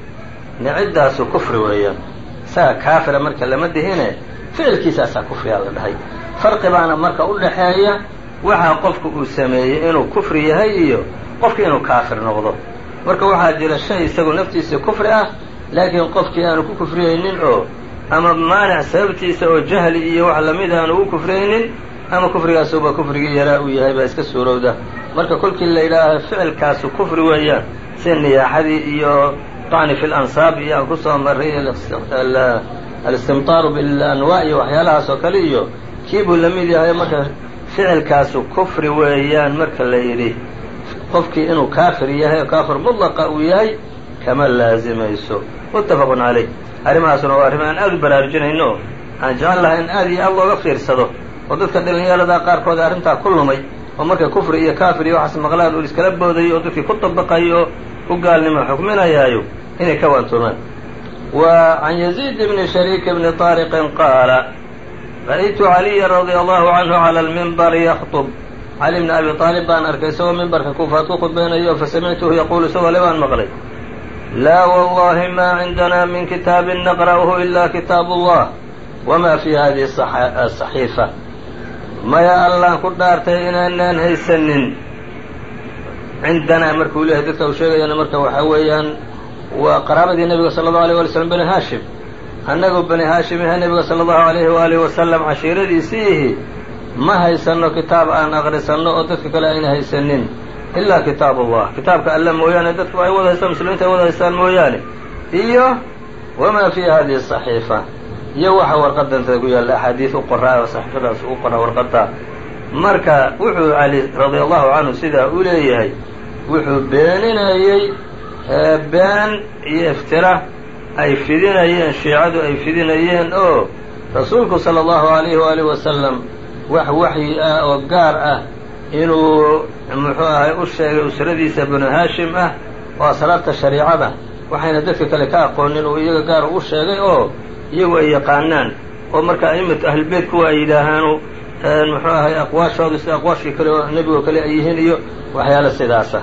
niciddaasu kufri weeyaan isaga kaafira marka lama dihine ficilkiisaasaa kufriyaa la dhahay. Farqi baana marka u dhaxeeya waxaa qofku uu sameeyey inuu kufri yahay iyo qofki inuu kaafir noqdo. Marka waxaa jira shay isagu naftiisa kufri ah laakiin qofkii aanu ku kufriyaynin oo ama maanic sababtiisa oo jahli iyo wax lamida aanu u kufriyaynin ama kufrigaasuba kufrigii yaraa uu yahay baa iska suurowda. Marka kolkii la yidhaaho ficilkaasu kufri weeyaan sida niyaaxadii iyo طacni fi lansaab iyo aan ku soo alistimtaaru bilanwaa iyo waxyaalahaas oo kale iyo kii buu la mid yahay marka ficilkaasu kufri weeyaan marka la yidhi qofkii inuu kaafir yahay oo kaafir mudlaqa uu yahay kama laazimayso muttafaqun calayh arrimahaasuna waa arrimo aan aada u baraarujinayno aan jecel lahay in aad iyo aad looga fiirsado oo dadka dhalinyarada qaarkood arrintaa ku lumay oo markay kufri iyo kaafir iyo waxaas maqlaan uu iskala boodayo oo dadkii ku dabaqayo oo u gaalnimo xukminayaayo inay ka waantoomaan wa can yaziid bni shariik bni طaariqin qaala ra'aytu caliya radia allahu canhu cala almimbari yakطub cali bni abi aalib baan arkay isagoo mimbarka kuufaad ku khudbaynayo fasamictuhu yaquulu isagoo le baan maqlay laa wallahi ma cindana min kitaabin naqra'uhu ila kitaab اllah wma fi hadihi asaxiifa maya allaan ku dhaartay inaanaan haysanin cindanaa markuu leeyahay dadka uu sheegayana marka waxaa weeyaan waa qaraabadii nebiga sala allahu alيyه wali slm bani haashim annagu bani haashim ihe nebiga sala allahu alayhi waalihi wasalam cashiiradiisiihi ma haysanno kitaab aan aqrisanno oo dadka kale ayna haysanin ilaa kitaab allah. Kitaabka alle mooyaane dadku ay wada haystaan muslimiinta ay wada haystaan mooyaane. Iyo wamaa fi hadihi asaxiifa iyo waxa warqadanta ku yaalla axaadiis u qoraa oo saxiifadaas u qora warqadda. Marka wuxuu cali radia allahu canhu sidaa u leeyahay wuxuu beeninayey been iyo iftira ay fidinayeen shiicadu ay fidinayeen oo rasuulku sala allahu alayhi waalihi wasalam wax waxyi ah oo gaar ah inuu muxuu ahay u sheegay usradiisa banu haashim ah oo asraarta shariicada waxayna dadka kale ka aqoonin uu iyaga gaar u sheegay oo iyagu ay yaqaanaan. Oo marka aimatu ahlulbeyt kuwa ay yidhaahaanu muxuu ahay aqwaashoodu sida aqwaashkii kale oo nebigoo kale ay yihiin iyo waxyaalo sidaasa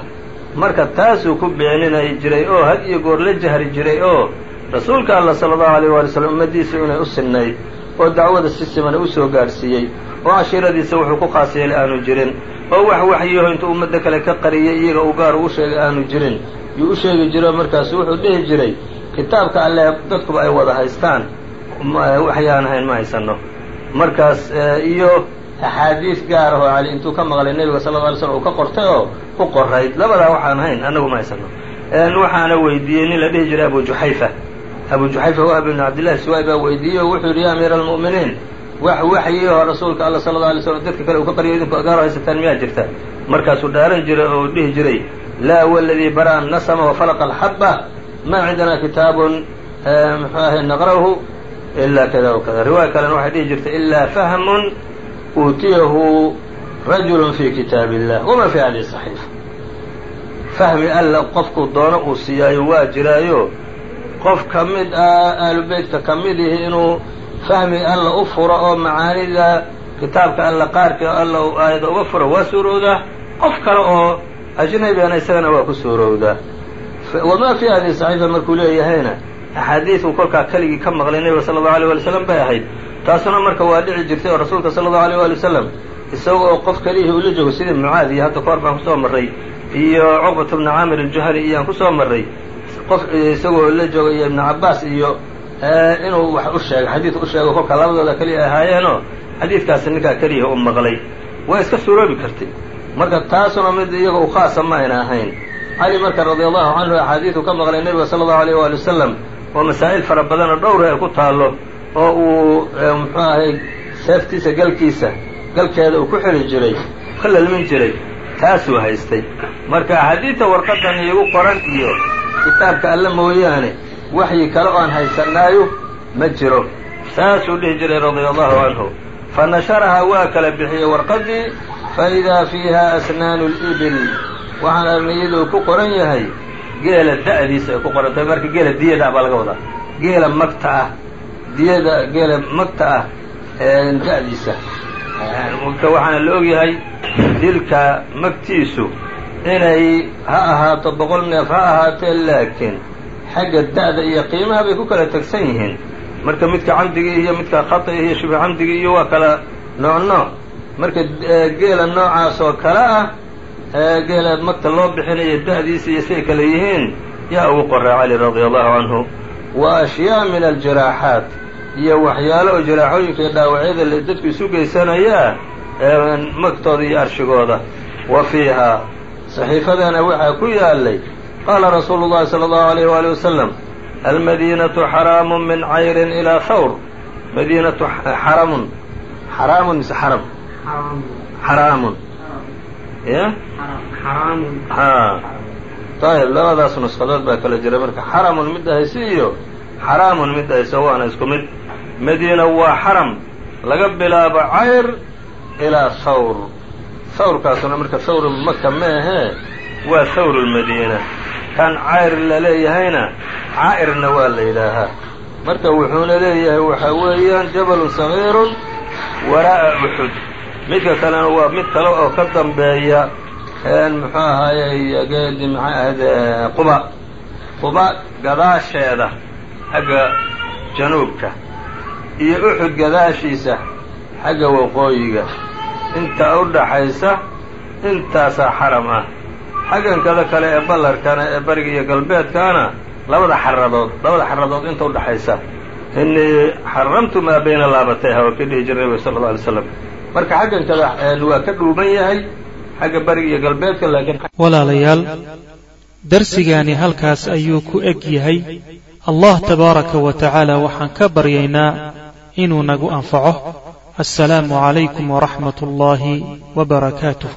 marka taasuu ku beeninay jiray oo had iyo goor la jahri jiray oo rasuulka allah sala allahu alayh waali slam ummaddiisa inay u sinnayd oo dacwada si simana u soo gaadhsiiyey oo cashiiradiisa wuxuu ku yeelay aanu jirin oo wax waxyaho intuu ummadda kale ka qariyay iyaga uu gaar ugu sheegay aanu jirin yuu u sheegi jiro markaasu wuxuu dhihi jiray kitaabka alle dadkuba ay wada haystaan. Waxyaan ahayn ma haysanno. Markaas iyo axaadiis gaar ahoo cali intuu ka maqlay nebiga lla alay slam uu ka qortay oo ku qorayd labadaa waxaan ahayn annagu ma haysanno. Waxaana weydiiyey nin la dhihi jiray abu juxayfa abu juxayfa wahab ibnu cabdillahi siwaay baa weydiiyey oo wuxuu yidhi ya almu'miniin wax waxyioo rasuulka alla sala alla alay slam dadka kale uu ka qaryo idinku gaaro haysataan miyaa jirta? Markaasuu dhaaran jiray oo dhihi jiray laa waladii bara'a annasama wafalaqa alxabba ma cindana kitaabun muxuu ahay naqra'uhu ilaa kada wa kada riwaaya kalena waxay dhihi jirtay ilaa fahmun uutiyahu rajulun fi kitaab illah wama fi hadihi saxiifa fahmi alla qofkuu doono uu siiyaayo waa jiraayo qof ka mid ah aalubeytka ka mid ihi inuu fahmi alla u furo oo macaanida kitaabka alla qaarka alla uu aayada uga furo waa suurowdaa qof kale oo ajnabigana isagana waa ku suurowdaa wamaa fi hadihi saxiifa markuu leeyahayna axaadiiduu kolkaa keligii ka maqlay nebiga sala allahu alay wali wasalam bay ahayd taasuna marka waa dhici jirtay oo rasuulka sala allahu alay wali wasalam isaga oo qof kelihii ula joogo sidii mucaad iyo hadda kahor baan ku soo marray iyo cuqbat bna caamir aljuhani iyaan ku soo marray qof isagoo la jooga iyo ibnu cabbaas iyo inuu wax u sheegay xadiid u sheego kolkaa labadooda keliya ahaayeenoo xadiidkaasi ninkaa keliya u maqlay. Waa iska suuroobi kartay. Marka taasuna mid iyaga u khaasa ma ayna ahayn. Cali marka radia allahu canhu axaadiidu ka maqlay nebiga sala allahu alayh waali wasalam oo masaa'il fara badanoo dhowra ay ku taallo oo uu muxuu ahay seeftiisa galkiisa galkeeda uu ku xili jiray ka lalmin jiray taasuu haystay. Marka axaadiidta warqadan iigu qoran iyo kitaabka alle mooyaane waxyi kale oan haysanaayo ma jiro. Saasuu dhihi jiray radia allahu canhu fa nasharahaa waa kala bixiyey warqadii fa idaa fiiha asnaanu libil waxaana iyaduu ku qoran yahay geela da'diisa ay ku qoran tahay marka geela diyada baa laga wadaa. Geela magta ah diyada geela magta ah da'diisa. Marka waxaana la ogyahay dilka magtiisu inay ha ahaato boqol neef ha ahaatee laakiin xagga da'da iyo qiimaha bay ku kala tegsan yihiin. Marka midka camdigii iyo midka khata iyo shibhu camdigii iyo waa kala nooc marka geela noocaas oo kale ah geela magta loo bixinayo da'diisa iyo siay kale yihiin yaa ugu qoray cali radia allahu canhu wa ashyaa min aljaraaxaat iyo waxyaalo oo jaraaxooyinka iyo dhaawacyada la dadku isu geysanayaa magtooda iyo arshigooda. Wa fiihaa saxiifadana waxaa ku yaalay qaala rasuulu llahi sala allahu alayh waali wasalam almadiinatu xaraamu min cayrin ilaa hawr madiinatu xaramun xaraamun. Mise xaram? Xaraamun. Ya ha ayib labadaas nusqadood baa kala jira marka. Xaramun mid ahaysi iyo xaraamun mid ahayso waana isku mid madiina waa xaram laga bilaabo cayr ilaa hawr hawrkaasuna marka hawr maka ma ahee waa hawr lmadiina kan cayr la leeyahayna caa'irna waa la yidhaahaa. Marka wuxuuna leeyahay waxaa weeyaan jabalun sagiirun waraa'a uxud midka kalena waa mid kale oo ka dambeeya muxuu ahaaye geedi maxay ahayd quba. Quba gadaasheeda xagga januubka iyo uxud gadaashiisa xagga waqooyiga. Inta u dhaxaysa intaasaa xaram ah. Xaggankada kale ee ballarkana ee bariga iyo galbeedkaana labada xaradood labada xaradood inta u dhaxaysa. Inii xaramtu maa bayna laabatayha waa ka dhihi jiray nabiga sala alla alay slam marka xaggankada waa ka dhuuban yahay xagga bariga iyo galbeedka laakiin walaalayaal darsigaani halkaas ayuu ku eg yahay. Allah tabaaraka wa tacaala waxaan ka baryaynaa inuu nagu anfaco. Assalaamu calaykum waraxmat ullaahi wa barakaatuh